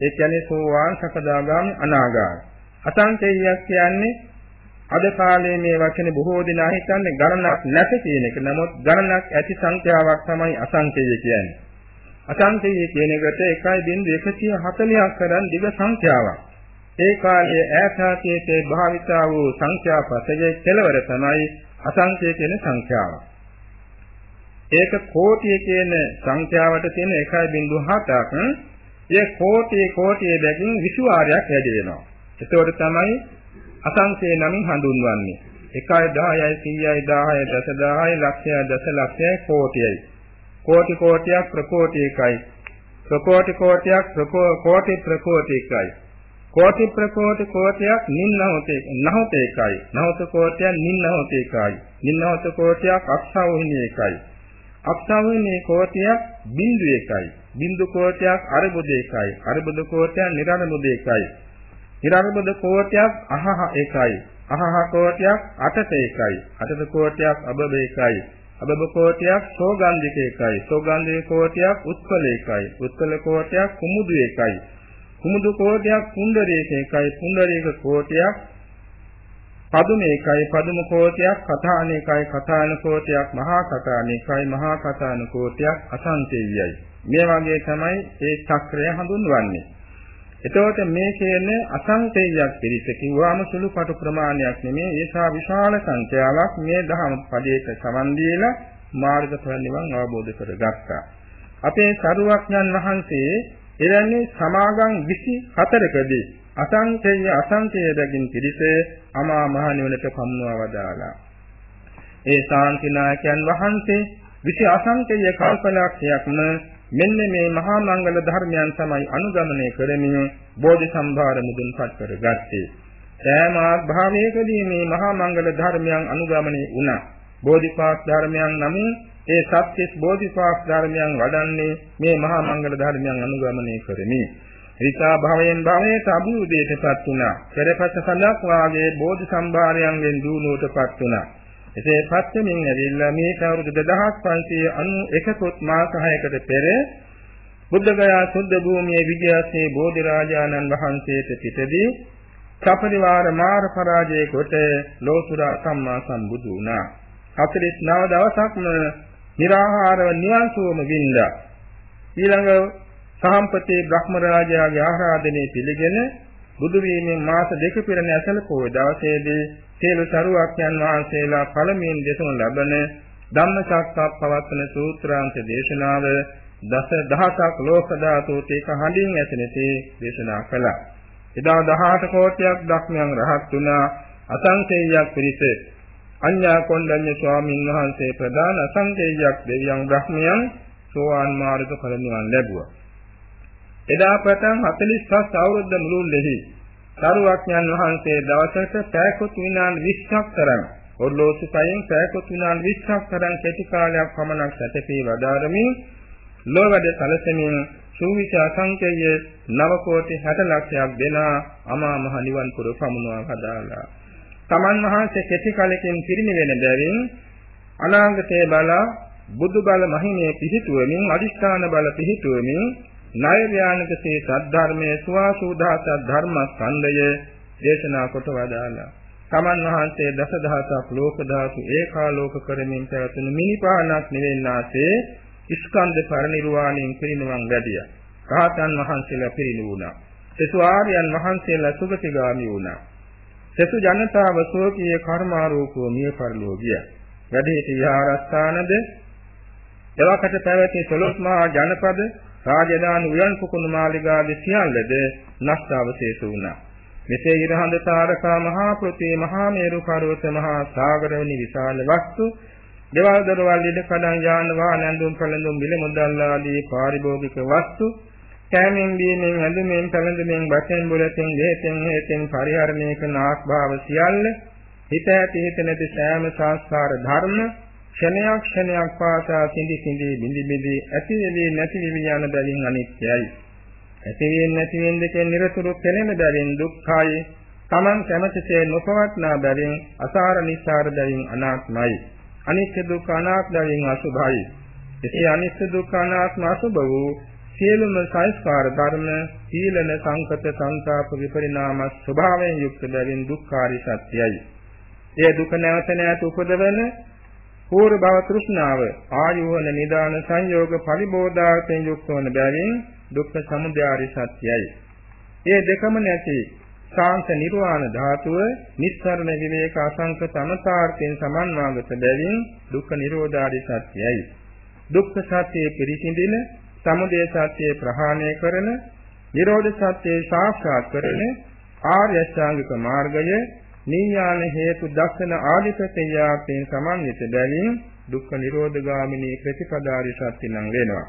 ඒ කියන්නේ සෝවාන් සකදාගාමි අනාගාමි. අසංඛේයයක් කියන්නේ අද කාලේ මේ වචනේ බොහෝ දෙනා හිතන්නේ ගණනක් නැති කියන එක. නමුත් ගණනක් ඇති සංඛ්‍යාවක් තමයි අසංඛේය කියන්නේ. අසංඛේය කියන එකට 1.140ක් කරන් දිග සංඛ්‍යාවක්. ඒ කාලයේ ඈතාතීතේ භාවිතා වූ සංඛ්‍යාපතයේ කෙලවර තමයි අසංඛ්‍ය කියන සංඛ්‍යාව. ඒක කෝටිය කියන සංඛ්‍යාවට තියෙන 1.7ක් ඒ කෝටිය කෝටිය බැගින් 20 වාරයක් වැඩි වෙනවා. ඒතකොට තමයි අසංඛ්‍ය නමින් හඳුන්වන්නේ. 1යි 10යි 100යි 10යි දසදහයි ලක්ෂයයි දසලක්ෂයයි කෝටියයි. කෝටි කෝටියක් ප්‍රකෝටි එකයි. ප්‍රකෝටි කෝටියක් ප්‍රකෝටි ප්‍රකෝටි එකයි. කෝටි ප්‍රකෝටි කෝටියක් නින්නහොතේ නහොතේ එකයි. නහොත කෝටියක් නින්නහොතේ එකයි. නින්නහොත කෝටියක් අක්ෂාවහිනී එකයි. අක්ෂාවහිනී කෝටියක් බිඳු එකයි. බිඳු කෝටියක් අරබුද එකයි. අරබුද කෝටියක් නිරණබුද එකයි. නිරණබුද කෝටියක් අහහ එකයි. අහහ කෝටියක් අටත එකයි. අටත කෝටියක් අබබ එකයි. අබබ කෝටියක් සෝගන්ධික එකයි. සෝගන්ධික කෝටියක් උත්කල එකයි. උත්කල කෝටියක් කුමුදු එකයි. කුමුදු කෝටයක් කුණ්ඩරයක එකයි. කුණ්ඩරයක කෝටයක් පදුම එකයි. පදුම කෝටයක් කතාන එකයි. කතාන කෝටයක් මහා කතාන එකයි. මහා කතාන කෝටයක් අසංකේයයි මේ වගේ තමයි ඒ චක්‍රය හඳුන්වන්නේ. එතකොට මේ කියන්නේ අසංකේයයක් පිළිස කිව්වම සුළු පටු ප්‍රමාණයක් නෙමෙයි. ඒසා විශාල සංඛ්‍යාවක් මේ දහම් පදයක සමන් දීලා මාර්ගඵල නිවන් අවබෝධ කරගත්තා. අපේ සරුවක්ඥන් වහන්සේ එවැනි සමාගම් 24කදී අසංකේය අසංකේය දකින් පිළිස අමා මහ නිවනට පමුණවා වදාලා. ඒ ශාන්තිනායකයන් වහන්සේ විසි අසංකේය කල්පලක්ෂයක්ම මෙන්න මේ මහා මංගල ධර්මයන් තමයි අනුගමනය කරමින් බෝධි සම්භාර මුදුන්පත් කරගත්තේ. සෑම ආභාවයකදී මේ මහා මංගල ධර්මයන් අනුගමනය වුණා. බෝධිපාක් ධර්මයන් නමින් ඒ සත්‍යස් බෝධිපාක් ධර්මයන් වඩන්නේ මේ මහා මංගල ධර්මයන් අනුගමනය කරමි. රිකා භවයෙන් භවයට අභිවෘද්ධියටපත් වුණා. පෙරපස සඳක් වාගේ බෝධි සම්භාරයන්ගෙන් දුණුවටපත් වුණා. එසේ පත්වෙමින් ඇවිල්ලා මේ අවුරුදු 2591 කුත් මාස 6කට පෙර බුද්ධගයා සුද්ධ භූමියේ විජයසේ බෝධි රාජානන් වහන්සේට පිටදී සපරිවාර මාර පරාජය කොට ලෝතුරා සම්මා සම්බුදු වුණා. 49 දවසක්ම निराහාරව නිවන් සුවම වින්දා. ඊළඟ සාම්පතේ බ්‍රහ්ම රාජයාගේ ආරාධනය පිළිගෙන බුදු වීමෙන් මාස දෙක පෙර නැසල පොය දවසේදී සියලු සරුවක්යන් වහන්සේලා පළමුවෙන් දෙසනු ලබන ධම්මචක්කප්පවත්තන සූත්‍රාන්ත දේශනාව දස දහසක් ලෝක ධාතුත් ඒක හඬින් ඇසෙනසේ දේශනා කළා. එදා 18 කෝටියක් ධක්මයන් රහත් වුණා අසංකේයයක් පිරිස අඤ්ඤා කොණ්ඩඤ්ඤ ස්වාමීන් වහන්සේ ප්‍රදාන අසංකේයයක් දෙවියන් බ්‍රහ්මයන් සෝවාන් මාර්ග ඵල නිවන් ලැබුවා. එදා පටන් 45 අවුරුද්ද මුළුල්ලේහි සරුවක්ඥන් වහන්සේ දවසකට පැයකොත් විනාඩි 20ක් තරම් ඔර්ලෝසු පයෙන් පැයකොත් විනාඩි 20ක් තරම් කෙටි කාලයක් පමණක් සැතපී වදාරමින් ලෝවැඩ සැලසෙමින් සූවිච අසංකේය නව කෝටි 60 ලක්ෂයක් දෙන අමා මහ නිවන් පුර පමුණවා හදාලා. තමන් වහන්සේ කෙටි කාලෙකින් පිරිනිවෙන බැවින් අනාගතයේ බල බුදු බල මහිමේ පිහිටුවමින් අදිෂ්ඨාන බල පිහිටුවමින් නෛර්යානික සේ සද්ධර්මයේ සුවාසුදාස ධර්මස්කන්ධය දේශනා කොට වදාලා. තමන් වහන්සේ දසදහසක් ලෝක ධාතු ඒකාලෝක කරමින් පැවතුණු මිනිපානක් නිවෙන්නාසේ ස්කන්ධ පරිනිර්වාණයෙන් පිරිනවන් වැඩියා. රහතන් වහන්සේලා පිරිනිවුණා. සසු ආර්යයන් වහන්සේලා සුගතිගාමි වුණා. සසු ජනතාව සෝකීය කර්මාරූපෝ මිය පරලෝ ගියා. වැඩිහිටි විහාරස්ථානද එවකට පැවති සොළොස් මහා ජනපද රාජධානි උයන් කුකුණු මාලිගාවේ සියල්ලද නෂ්ටාවශේෂ වුණා. මෙසේ ඉරහඳ තාරකා මහා පෘථිවි මහා මේරු පර්වත මහා සාගර වැනි විශාල වස්තු දේවල් දරවල් ඉද කඩන් යාන වාහන ඇඳුම් පැළඳුම් මිල මුදල් ආදී පාරිභෝගික වස්තු කෑමෙන් බීමෙන් ඇඳුමෙන් පැළඳුමෙන් වශයෙන් බුලතෙන් දෙහෙතෙන් හේතෙන් පරිහරණය කරන ආස්භාව සියල්ල හිත ඇති හිත නැති සෑම සංස්කාර ධර්ම ක්ෂණයක් ක්ෂණයක් පාසා සිඳි සිඳි බිඳි බිඳි ඇති වෙවි නැති වෙවි යන බැවින් අනිත්‍යයි. ඇති වෙන්නේ නැති වෙන දෙකෙන් නිරතුරු පෙළෙන බැවින් දුක්ඛයි. Taman කැමැතිසේ නොපවත්නා බැවින් අසාර නිසාර බැවින් අනාත්මයි. අනිත්‍ය දුක්ඛ අනාත්ම බැවින් අසුභයි. එසේ අනිත්‍ය දුක්ඛ අනාත්ම අසුභ වූ සියලුම සංස්කාර ධර්ම සීලන සංකත සංతాප විපරිණාම ස්වභාවයෙන් යුක්ත බැවින් දුක්ඛාරි සත්‍යයි. ඒ දුක නැවත නැවත උපදවන පූර්ව භව තෘෂ්ණාව ආයෝහන නිදාන සංයෝග පරිබෝධාර්ථයෙන් යුක්ත වන බැවින් දුක්ඛ සමුදයාරි සත්‍යයි. ඒ දෙකම නැති සාංශ නිර්වාණ ධාතුව නිස්සරණ විවේක අසංක තමතාර්ථයෙන් සමන්වාගත බැවින් දුක්ඛ නිරෝධාරි සත්‍යයි. දුක්ඛ සත්‍යයේ පිරිසිඳින සමුදය සත්‍යයේ ප්‍රහාණය කරන නිරෝධ සත්‍යයේ සාක්ෂාත් කරන ආර්ය අෂ්ටාංගික මාර්ගය නීයාන හේතු දක්ෂන ආදිපතයාපෙන් සමන්විත බැවින් දුක්ඛ නිරෝධ ගාමිනී ප්‍රතිපදාරි සත්‍ය නම් වෙනවා.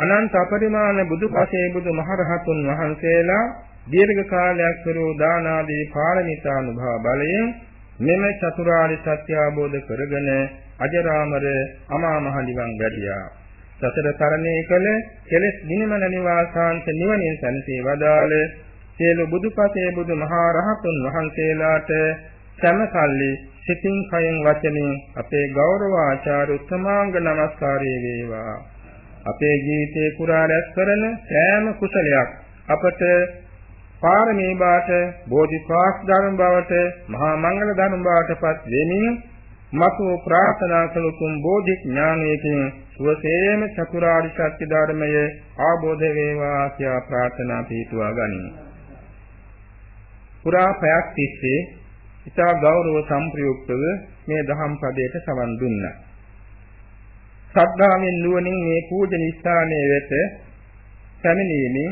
අනන්ත අපරිමාණ බුදු පසේ බුදු මහරහතුන් වහන්සේලා දීර්ඝ කාලයක් පෙරෝ දාන ආදී පාරමිතානුභව බලයෙන් මෙම චතුරාර්ය සත්‍ය අවබෝධ කරගෙන අජරාමර අමා මහ නිවන් වැඩියා. සතර තරණය කළ කෙලෙස් දිනමන නිවාසාන්ත නිවනින් සැනසී වදාළ සියලු බුදුපසේ බුදු මහා රහතුන් වහන්සේලාට සමකල්ලි සිතින් කයෙන් වචනින් අපේ ගෞරව ආචාර උත්තමාංග නමස්කාරය වේවා. අපේ ජීවිතේ පුරා රැස් කරන සෑම කුසලයක් අපට පාරමී බාට බෝධිපාක් ධර්ම බවට මහා මංගල ධර්ම බවටපත් වෙමින් මතු ප්‍රාර්ථනා කළ උතුම් බෝධි ඥානයකින් සුවසේම චතුරාර්ය සත්‍ය ධර්මය ආબોධ වේවා කියා ප්‍රාර්ථනා පිටුවා ගනිමු පුරා පැයක් තිස්සේ ඉතා ගෞරව සම්ප්‍රයුක්තව මේ දහම් පදයට සවන් දුන්නා. ශ්‍රද්ධාවෙන් නුවණින් මේ පූජන ස්ථානයේ වෙත පැමිණීමේ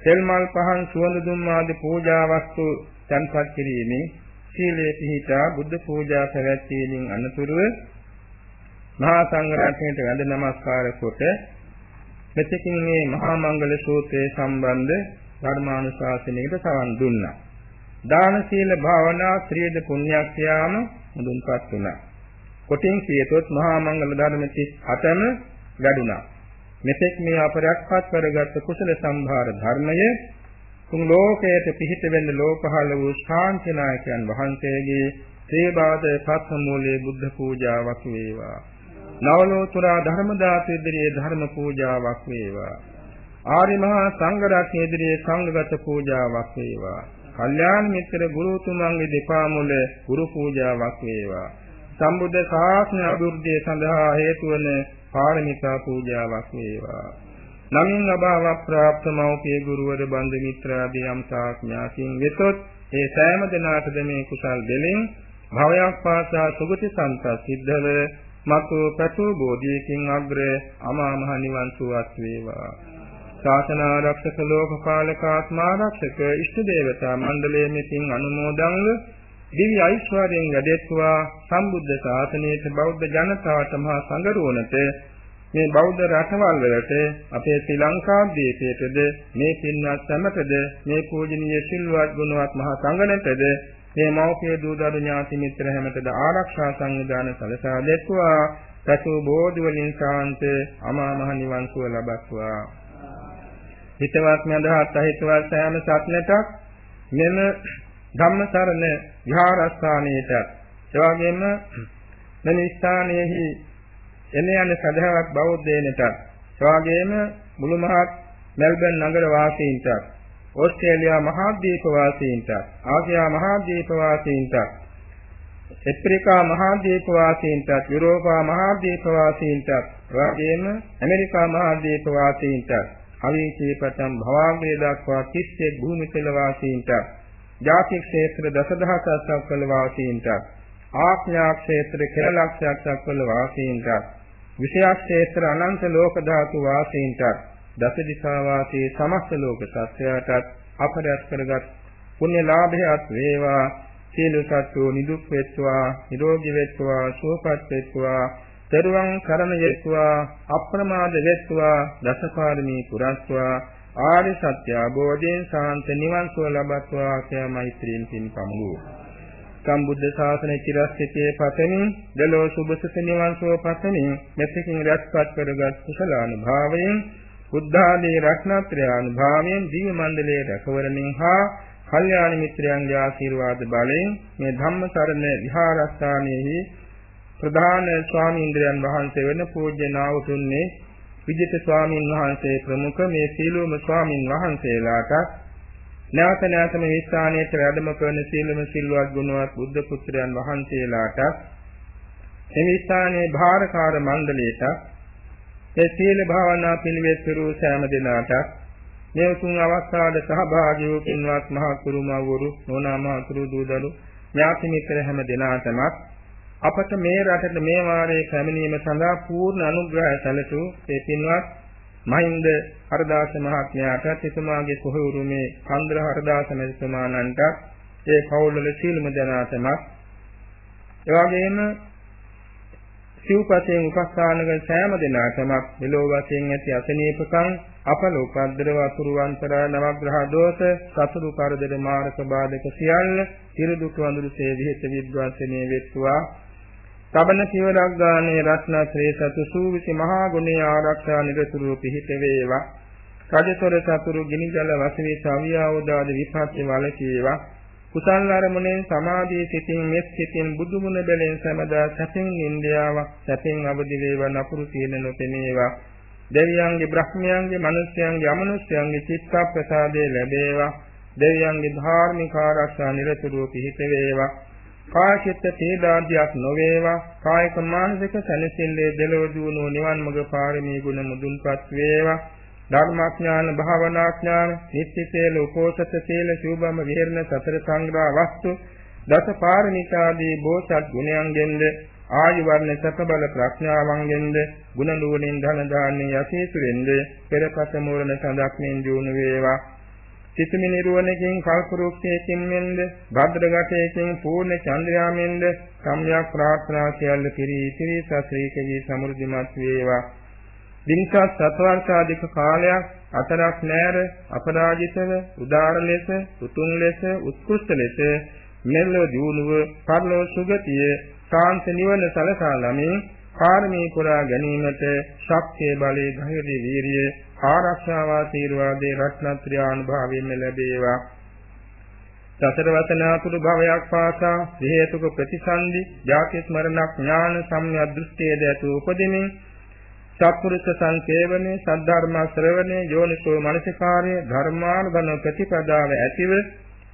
සෙල්මල් පහන් සුවඳ දුම් ආදී පූජා වස්තු තන්පත් කිරීමේ සීලේ පිහිටා බුද්ධ පූජා පැවැත්වීමෙන් අනතුරුව මහා සංඝරත්නයට වැඳ නමස්කාර කොට මෙතකින් මේ මහා මංගල සූත්‍රයේ සම්බන්ධ ධර්මානුශාසනයකට සවන් දුන්නා. දාන සීල භාවනා ත්‍රියද පුණ්‍යක්ෂයාම මුදුන්පත් වුණා. කොටින් කියතොත් මහා මංගල ධර්ම 38ම වැඩුණා. මෙතෙක් මේ අපරක්පත් කරගත් කුසල සම්භාර ධර්මය තුන් ලෝකයට පිහිට වෙන්න ලෝකහල වූ ශාන්ති නායකයන් වහන්සේගේ සේවාද පත්මූලයේ බුද්ධ පූජාවක් වේවා. නවලෝතුරා ධර්ම දාත ඉදිරියේ ධර්ම පූජාවක් වේවා. ආරි මහා සංඝ රත්නයේ ඉදිරියේ සංඝගත පූජාවක් වේවා. කල්යාණ මිත්‍ර ගුරුතුමන්ගේ දෙපා මුල ගුරු පූජාවක් වේවා. සම්බුද්ධ ශාසන අභිවෘද්ධිය සඳහා හේතු වන පාරමිතා පූජාවක් වේවා. නමින් අභාව ප්‍රාප්ත මෞපිය ගුරුවර බන්දු මිත්‍රාදී යම්තාක් ඥාතින් වෙතොත් ඒ සෑම දිනාටද මේ කුසල් දෙලින් භවයක් පාසා සුගති සන්ත සිද්ධව මතු පැතු බෝධියකින් අග්‍ර අමා මහ නිවන් සුවත් වේවා. ශාසන ආරක්ෂක ලෝකපාලක ආත්මාරක්ෂක ඉෂ්ට දේවතා මණ්ඩලයේ මෙතින් අනුමෝදන්ව දිව්‍ය ඓශ්වර්යයෙන් වැඩෙත්වා සම්බුද්ධ ශාසනයට බෞද්ධ ජනතාවට මහා සංගරුවනට මේ බෞද්ධ රටවල් වලට අපේ ශ්‍රී ලංකාද්වීපයටද මේ පින්වත් සැමටද මේ පූජනීය සිල්වත් ගුණවත් මහා සංඝනටද මේ මෞඛ්‍ය දූදරු ඥාති මිත්‍ර හැමතෙද ආරක්ෂා සංවිධාන සලසා දෙත්වා. සතු බෝධි වලින් ශාන්ත අමා මහ නිවන් සුව ලබත්වා. හිතවත් මඳහත් අහිතවත් සෑම සත්නටක් මෙම ධම්මසරණ විහාරස්ථානයේට එවාගෙම මෙම ස්ථානයේහි එන යන සදහවත් බෞද්ධයනට එවාගෙම මුළු මහත් මෙල්බන් නගර වාසීන්ට ඕස්ට්‍රේලියා මහාද්වීප වාසීන්ට ආසියා මහාද්වීප වාසීන්ට ඇෆ්‍රිකා මහාද්වීප වාසීන්ට යුරෝපා මහාද්වීප වාසීන්ට එවාගෙම ඇමරිකා මහාද්වීප වාසීන්ට අවීචී පටන් භවාග්‍රේ දක්වා 31 භූමිතල වාසීන්ට ජාතික ක්ෂේත්‍ර දසදහසක් සක්වල වාසීන්ට ආඥා ක්ෂේත්‍ර කෙරලක්ෂයක් සක්වල වාසීන්ට විෂයක් ක්ෂේත්‍ර අනන්ත ලෝක ධාතු වාසීන්ට දස දිසා වාසී සමස්ත ලෝක සත්‍යයටත් අපරත් කරගත් පුණ්‍ය ලාභයත් වේවා. සීල සත්වෝ නිදුක් වෙත්වා නිරෝගී වෙත්වා සුවපත් වෙත්වා තෙරුවන් සරණ යෙත්වා අප්‍රමාද වෙත්වා දසපාරමී පුරස්වා ආරි සත්‍ය අවබෝධයෙන් සාන්ත නිවන් සුව ලබත්වා කියා මෛත්‍රියෙන් පින් පමුණු. සම්බුද්ධ ශාසනය චිරස්ථිතයේ පතමින් දලෝ සුභසත නිවන් සුව පතමින් මෙතකින් රැස්පත් කරගත් කුසලානුභාවයෙන් බුද්ධාදී රත්නත්‍රය අනුභාවයෙන් දිව්‍ය මණ්ඩලයේ රැකවරණින් හා කල්යාණ මිත්‍රයන්ගේ ආශිර්වාද බලයෙන් මේ ධම්මසරණ විහාරස්ථානයේහි ප්‍රධාන ස්වාමීන්ද්‍රයන් වහන්සේ වෙන පූජ්‍ය නාවතුන්නේ විජිත ස්වාමීන් වහන්සේ ප්‍රමුඛ මේ සීලෝම ස්වාමීන් වහන්සේලාට නැවත නැවත මේ ස්ථානයේ වැඩම කරන සීලම සිල්වත් ගුණවත් බුද්ධ පුත්‍රයන් වහන්සේලාට මේ ස්ථානයේ භාරකාර මණ්ඩලයට ඒ සීල භාවනා පිළිවෙත් පෙරූ සෑම දිනාට මේ උතුම් අවස්ථාවට සහභාගී වූ පින්වත් මහා කුරුමවරු නෝනා මහා කුරු දූදරු ඥාති මිත්‍ර හැම දිනාටම අපට මේ රටට මේ වාරයේ පැමිණීම සඳහා පූර්ණ අනුග්‍රහය සැලසූ ඒ පින්වත් මහින්ද හරදාස මහත්මයාට එතුමාගේ කොහොරුමේ කන්දර හරදාස මහත්මයාණන්ට ඒ පවුල්වල සීලම දනාතම එවාගෙම සිව්පතෙන් උපස්ථානක සෑම දිනකටම මෙලෝ වශයෙන් ඇති අසනීපකම් අපල උපද්දර වතුරු වන්තරා නවග්‍රහ දෝෂ සතුරු කරදර මාරක බාධක සියල්ල සිර දුක් වඳුරු සේ විහෙත විද්වාසනේ වෙත්වා සබන පියවරක් ගානේ රත්නත්‍රේ සතු සූවිසි මහා ගුණේ ආරක්ෂා නිරතුරුව පිහිට වේවා. රජතොර සතුරු ගිනි ජල වශයෙන් සවියාවදාද විපත්ති වලකීවා. කුසල් අරමුණෙන් සමාධිය සිතින් මෙත් සිතින් බුදුමුණ බැලෙන් සමදා සැපෙන් ඉන්දියාවක් සැපෙන් අවදි වේවා නපුරු සීන නොපෙනේවා. දෙවියන්ගේ බ්‍රහ්මයන්ගේ මිනිස්යන්ගේ අමනුෂ්‍යයන්ගේ චිත්ත ප්‍රසාදේ ලැබේවා. දෙවියන්ගේ ධාර්මික ආරක්ෂා නිරතුරුව පිහිට වේවා. කායික තේදාදියක් නොවේවා කායික මානසික සැනසෙල්ලේ දෙලොව දුණු නිවන් මඟ පාරමී ගුණ මුදුන්පත් වේවා ධර්මාඥාන භාවනාඥාන නිත්‍ය සීල උපෝසත සීල සූබම විහෙරණ සතර සංග්‍රහ වස්තු දස පාරමිතාදී බෝසත් ගුණයන්ගෙන්ද ආයු වර්ණ සත බල ප්‍රඥාවන්ගෙන්ද ගුණ නුවණින් ධන දාන්නේ යසීසුරෙන්ද පෙරපත මූලන සඳක්මින් ජීුණු වේවා. සිතමි නිරුවණකින් කල්පරුක්ෂයකින් මෙන්ද භද්‍රගතයකින් පූර්ණ චන්ද්‍රයාමෙන්ද සම්්‍යක් ප්‍රාර්ථනා සියල්ල පිරී ඉතිරි සත්‍රීකී සමෘද්ධිමත් වේවා. දිනසත් සතවර්ෂාධික කාලයක් අතරක් නැර අපරාජිතව උදාර ලෙස උතුම් ලෙස උත්කෘෂ්ඨ ලෙස මෙල්ලෝ දියුණුව පරලෝ සුගතිය සාන්ත නිවන සලසා ළමින් කාර්මී පුරා ගැනීමට ශක්තිය බලය ධෛර්ය වීරිය ආරක්ෂාව ආශිර්වාදේ රත්නත්‍රි අනුභවයෙන් ලැබේවා. සතර වසනාතුරු භවයක් පාසා හේතුක ප්‍රතිසන්දි ජාති ස්මරණක් ඥාන සම්‍යක් දෘෂ්ටියද ඇතු උපදිමින් සත්පුරුෂ සංකේවනේ සද්ධර්ම ශ්‍රවණේ යෝනිසෝ මනසිකාර්ය ධර්මානුගම ප්‍රතිපදාව ඇතිව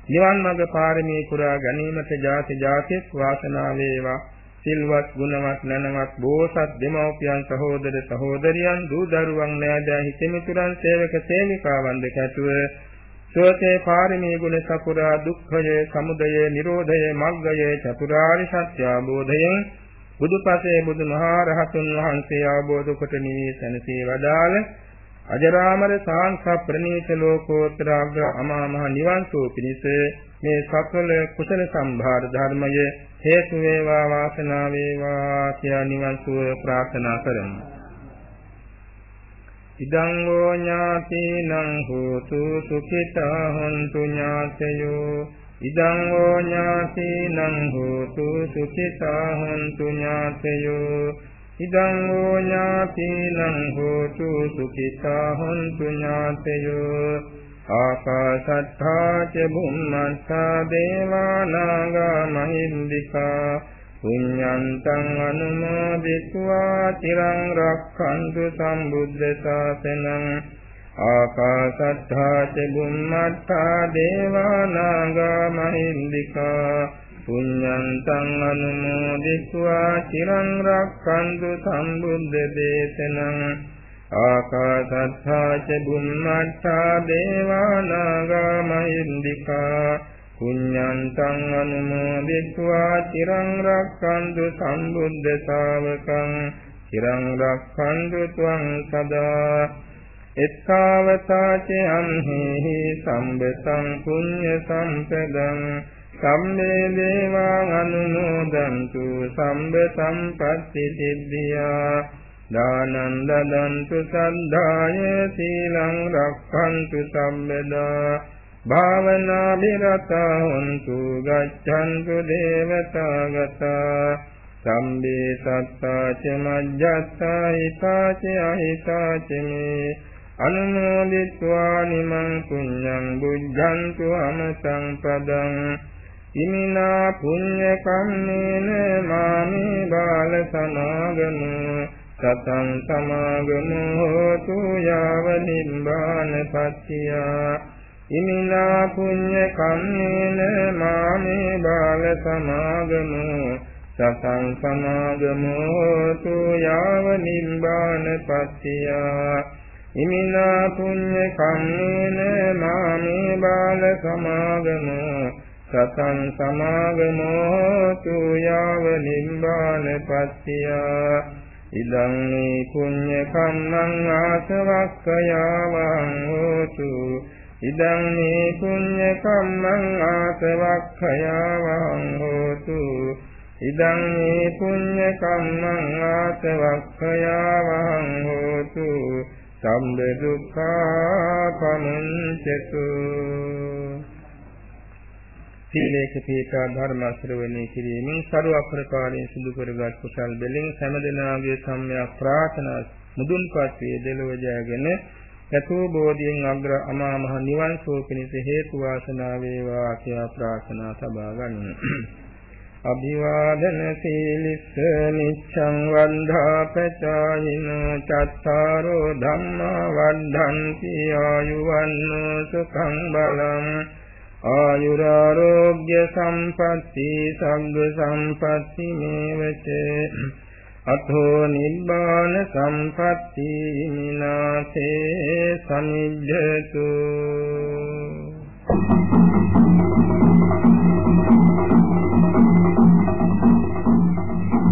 නිවන් මඟ පාරමී පුරා ගැනීමට ජාති ජාතිස් වාසනාව වේවා. සිල්වත් ගුණවත් නැනවත් බෝසත් දෙමව්පියන් සහෝදර සහෝදරියන් දූ දරුවන් නෑදෑ හිතමිතුරන් සේවක සේවිකාවන් දෙකැතුව සෝතේ පාරමී ගුණ සපුරා දුක්ඛය සමුදය නිරෝධය මග්ගය චතුරාර්ය සත්‍ය අවබෝධයෙන් බුදුපසේ බුදුමහා රහතුන් වහන්සේ අවබෝධ කොට නිවී සැනසී වදාළ අජරාමර සාංශ ප්‍රණීත ලෝකෝත්තර අග්‍ර අමා මහ නිවන් සෝ පිණිස මේ සකල කුසල සම්භාර ධර්මය හේතු වේවා වාසනාව වේවා කියා නිවන් සුව ප්‍රාර්ථනා කරමු. ඉදං ෝ ඥාතිනං හෝතු සුඛිතා හොන්තු ඥාතයෝ ඉදං ඕ ඥාතිනං හෝතු සුඛිතා හොන්තු ඥාතයෝ। ඉදං ඕ ඥාතිනං හෝතු සුඛිතා හොන්තු ඥාතයෝ। ආකාශත්තා ච බුම්මත්තා දේවානාගා මහින්దికා। පුඤ්ඤන්තං අනුමෝදිත्वा තිරං රක්ඛන්තු සම්බුද්ධ ශාසනං। ආකාශත්තා ච බුම්මත්තා දේවා නාග මහින්దికා පුඤ්ඤන්තං අනුමෝදිත्वा චිරං රක්ඛන්තු සම්බුද්ධ දේශනං ආකාශත්තා ච බුම්මත්තා දේවා නාග මහින්దికා පුඤ්ඤන්තං අනුමෝදිත्वा චිරං රක්ඛන්තු සම්බුද්ධ ශාවකං චිරං රක්ඛන්තු ත්වං සදා එත්තාවතා ච අම්හෙහි සම්බතං පුඤ්ඤ සම්පදං සම්මේ දේවා අනුමෝදන්තු සම්බ සම්පත්ති සිද්ධියා දානං දදන්තු සද්ධාය සීලං රක්ඛන්තු සම්මෙදා භාවනා විරතා හොන්තු ගච්ඡන්තු දේවතා ගතා සම්බේ සත්තා ච මජ්ජත්තා හිතා ච අහිතා ච මේ අනුමෝදිत्वा නිමං පුඤ්ඤං බුද්ධන්තු අමතං පදං ඉමිනා පුඤ්ඤ කම්මේන මාමේ බාල සමාගමෝ සතං සමාගමෝ හෝතු යාව නිබ්බාන පත්‍තියා ඉමිනා පුඤ්ඤ කම්මේන මාමේ බාල සමාගමෝ සතං සමාගමෝ හෝතු යාව නිබ්බාන පත්‍තියා ඉමිනා පුඤ්ඤ කම්මේන මාමේ බාල සමාගමෝ සතං සමාගමෝ හෝතු යාව නිබ්බාන පත්‍තියා. ඉදං මේ පුඤ්ඤ කම්මං ආසවක්ඛයාවං හෝතු. ඉදං මේ පුඤ්ඤ කම්මං ආසවක්ඛයාවං හෝතු. ඉදං මේ පුඤ්ඤ කම්මං ආසවක්ඛයාවං හෝතු. සම්බ දුක්ඛා පමුඤ්චතු සීලේක පීඨා ධර්ම ශ්‍රවණය කිරීමෙන් සරු අප්‍රකාරයෙන් සිදු කරගත් කුසල් දෙලින් සෑමදෙනාගේ සම්‍යක් ප්‍රාර්ථනා මුදුන්පත් වේ දෙලොව ජයගෙන යතෝ බෝධියෙන් අග්‍ර අමා මහ නිවන් සෝ පිණිස හේතු වාසනා වේවා කියා ප්‍රාර්ථනා සබා ගන්න. අභිවාදන සීලිස්ස නිච්ඡං වන්ධා පචායින චත්තාරෝ ධම්මා වද්ධන්ති ආයුවන්නෝ සුඛං බලං ආයුරාරෝග්‍ය සම්පatti සග්ග සම්පatti මේවච අතෝ නිබ්බාන සම්පatti මිනාසේ සමිජ්ජතු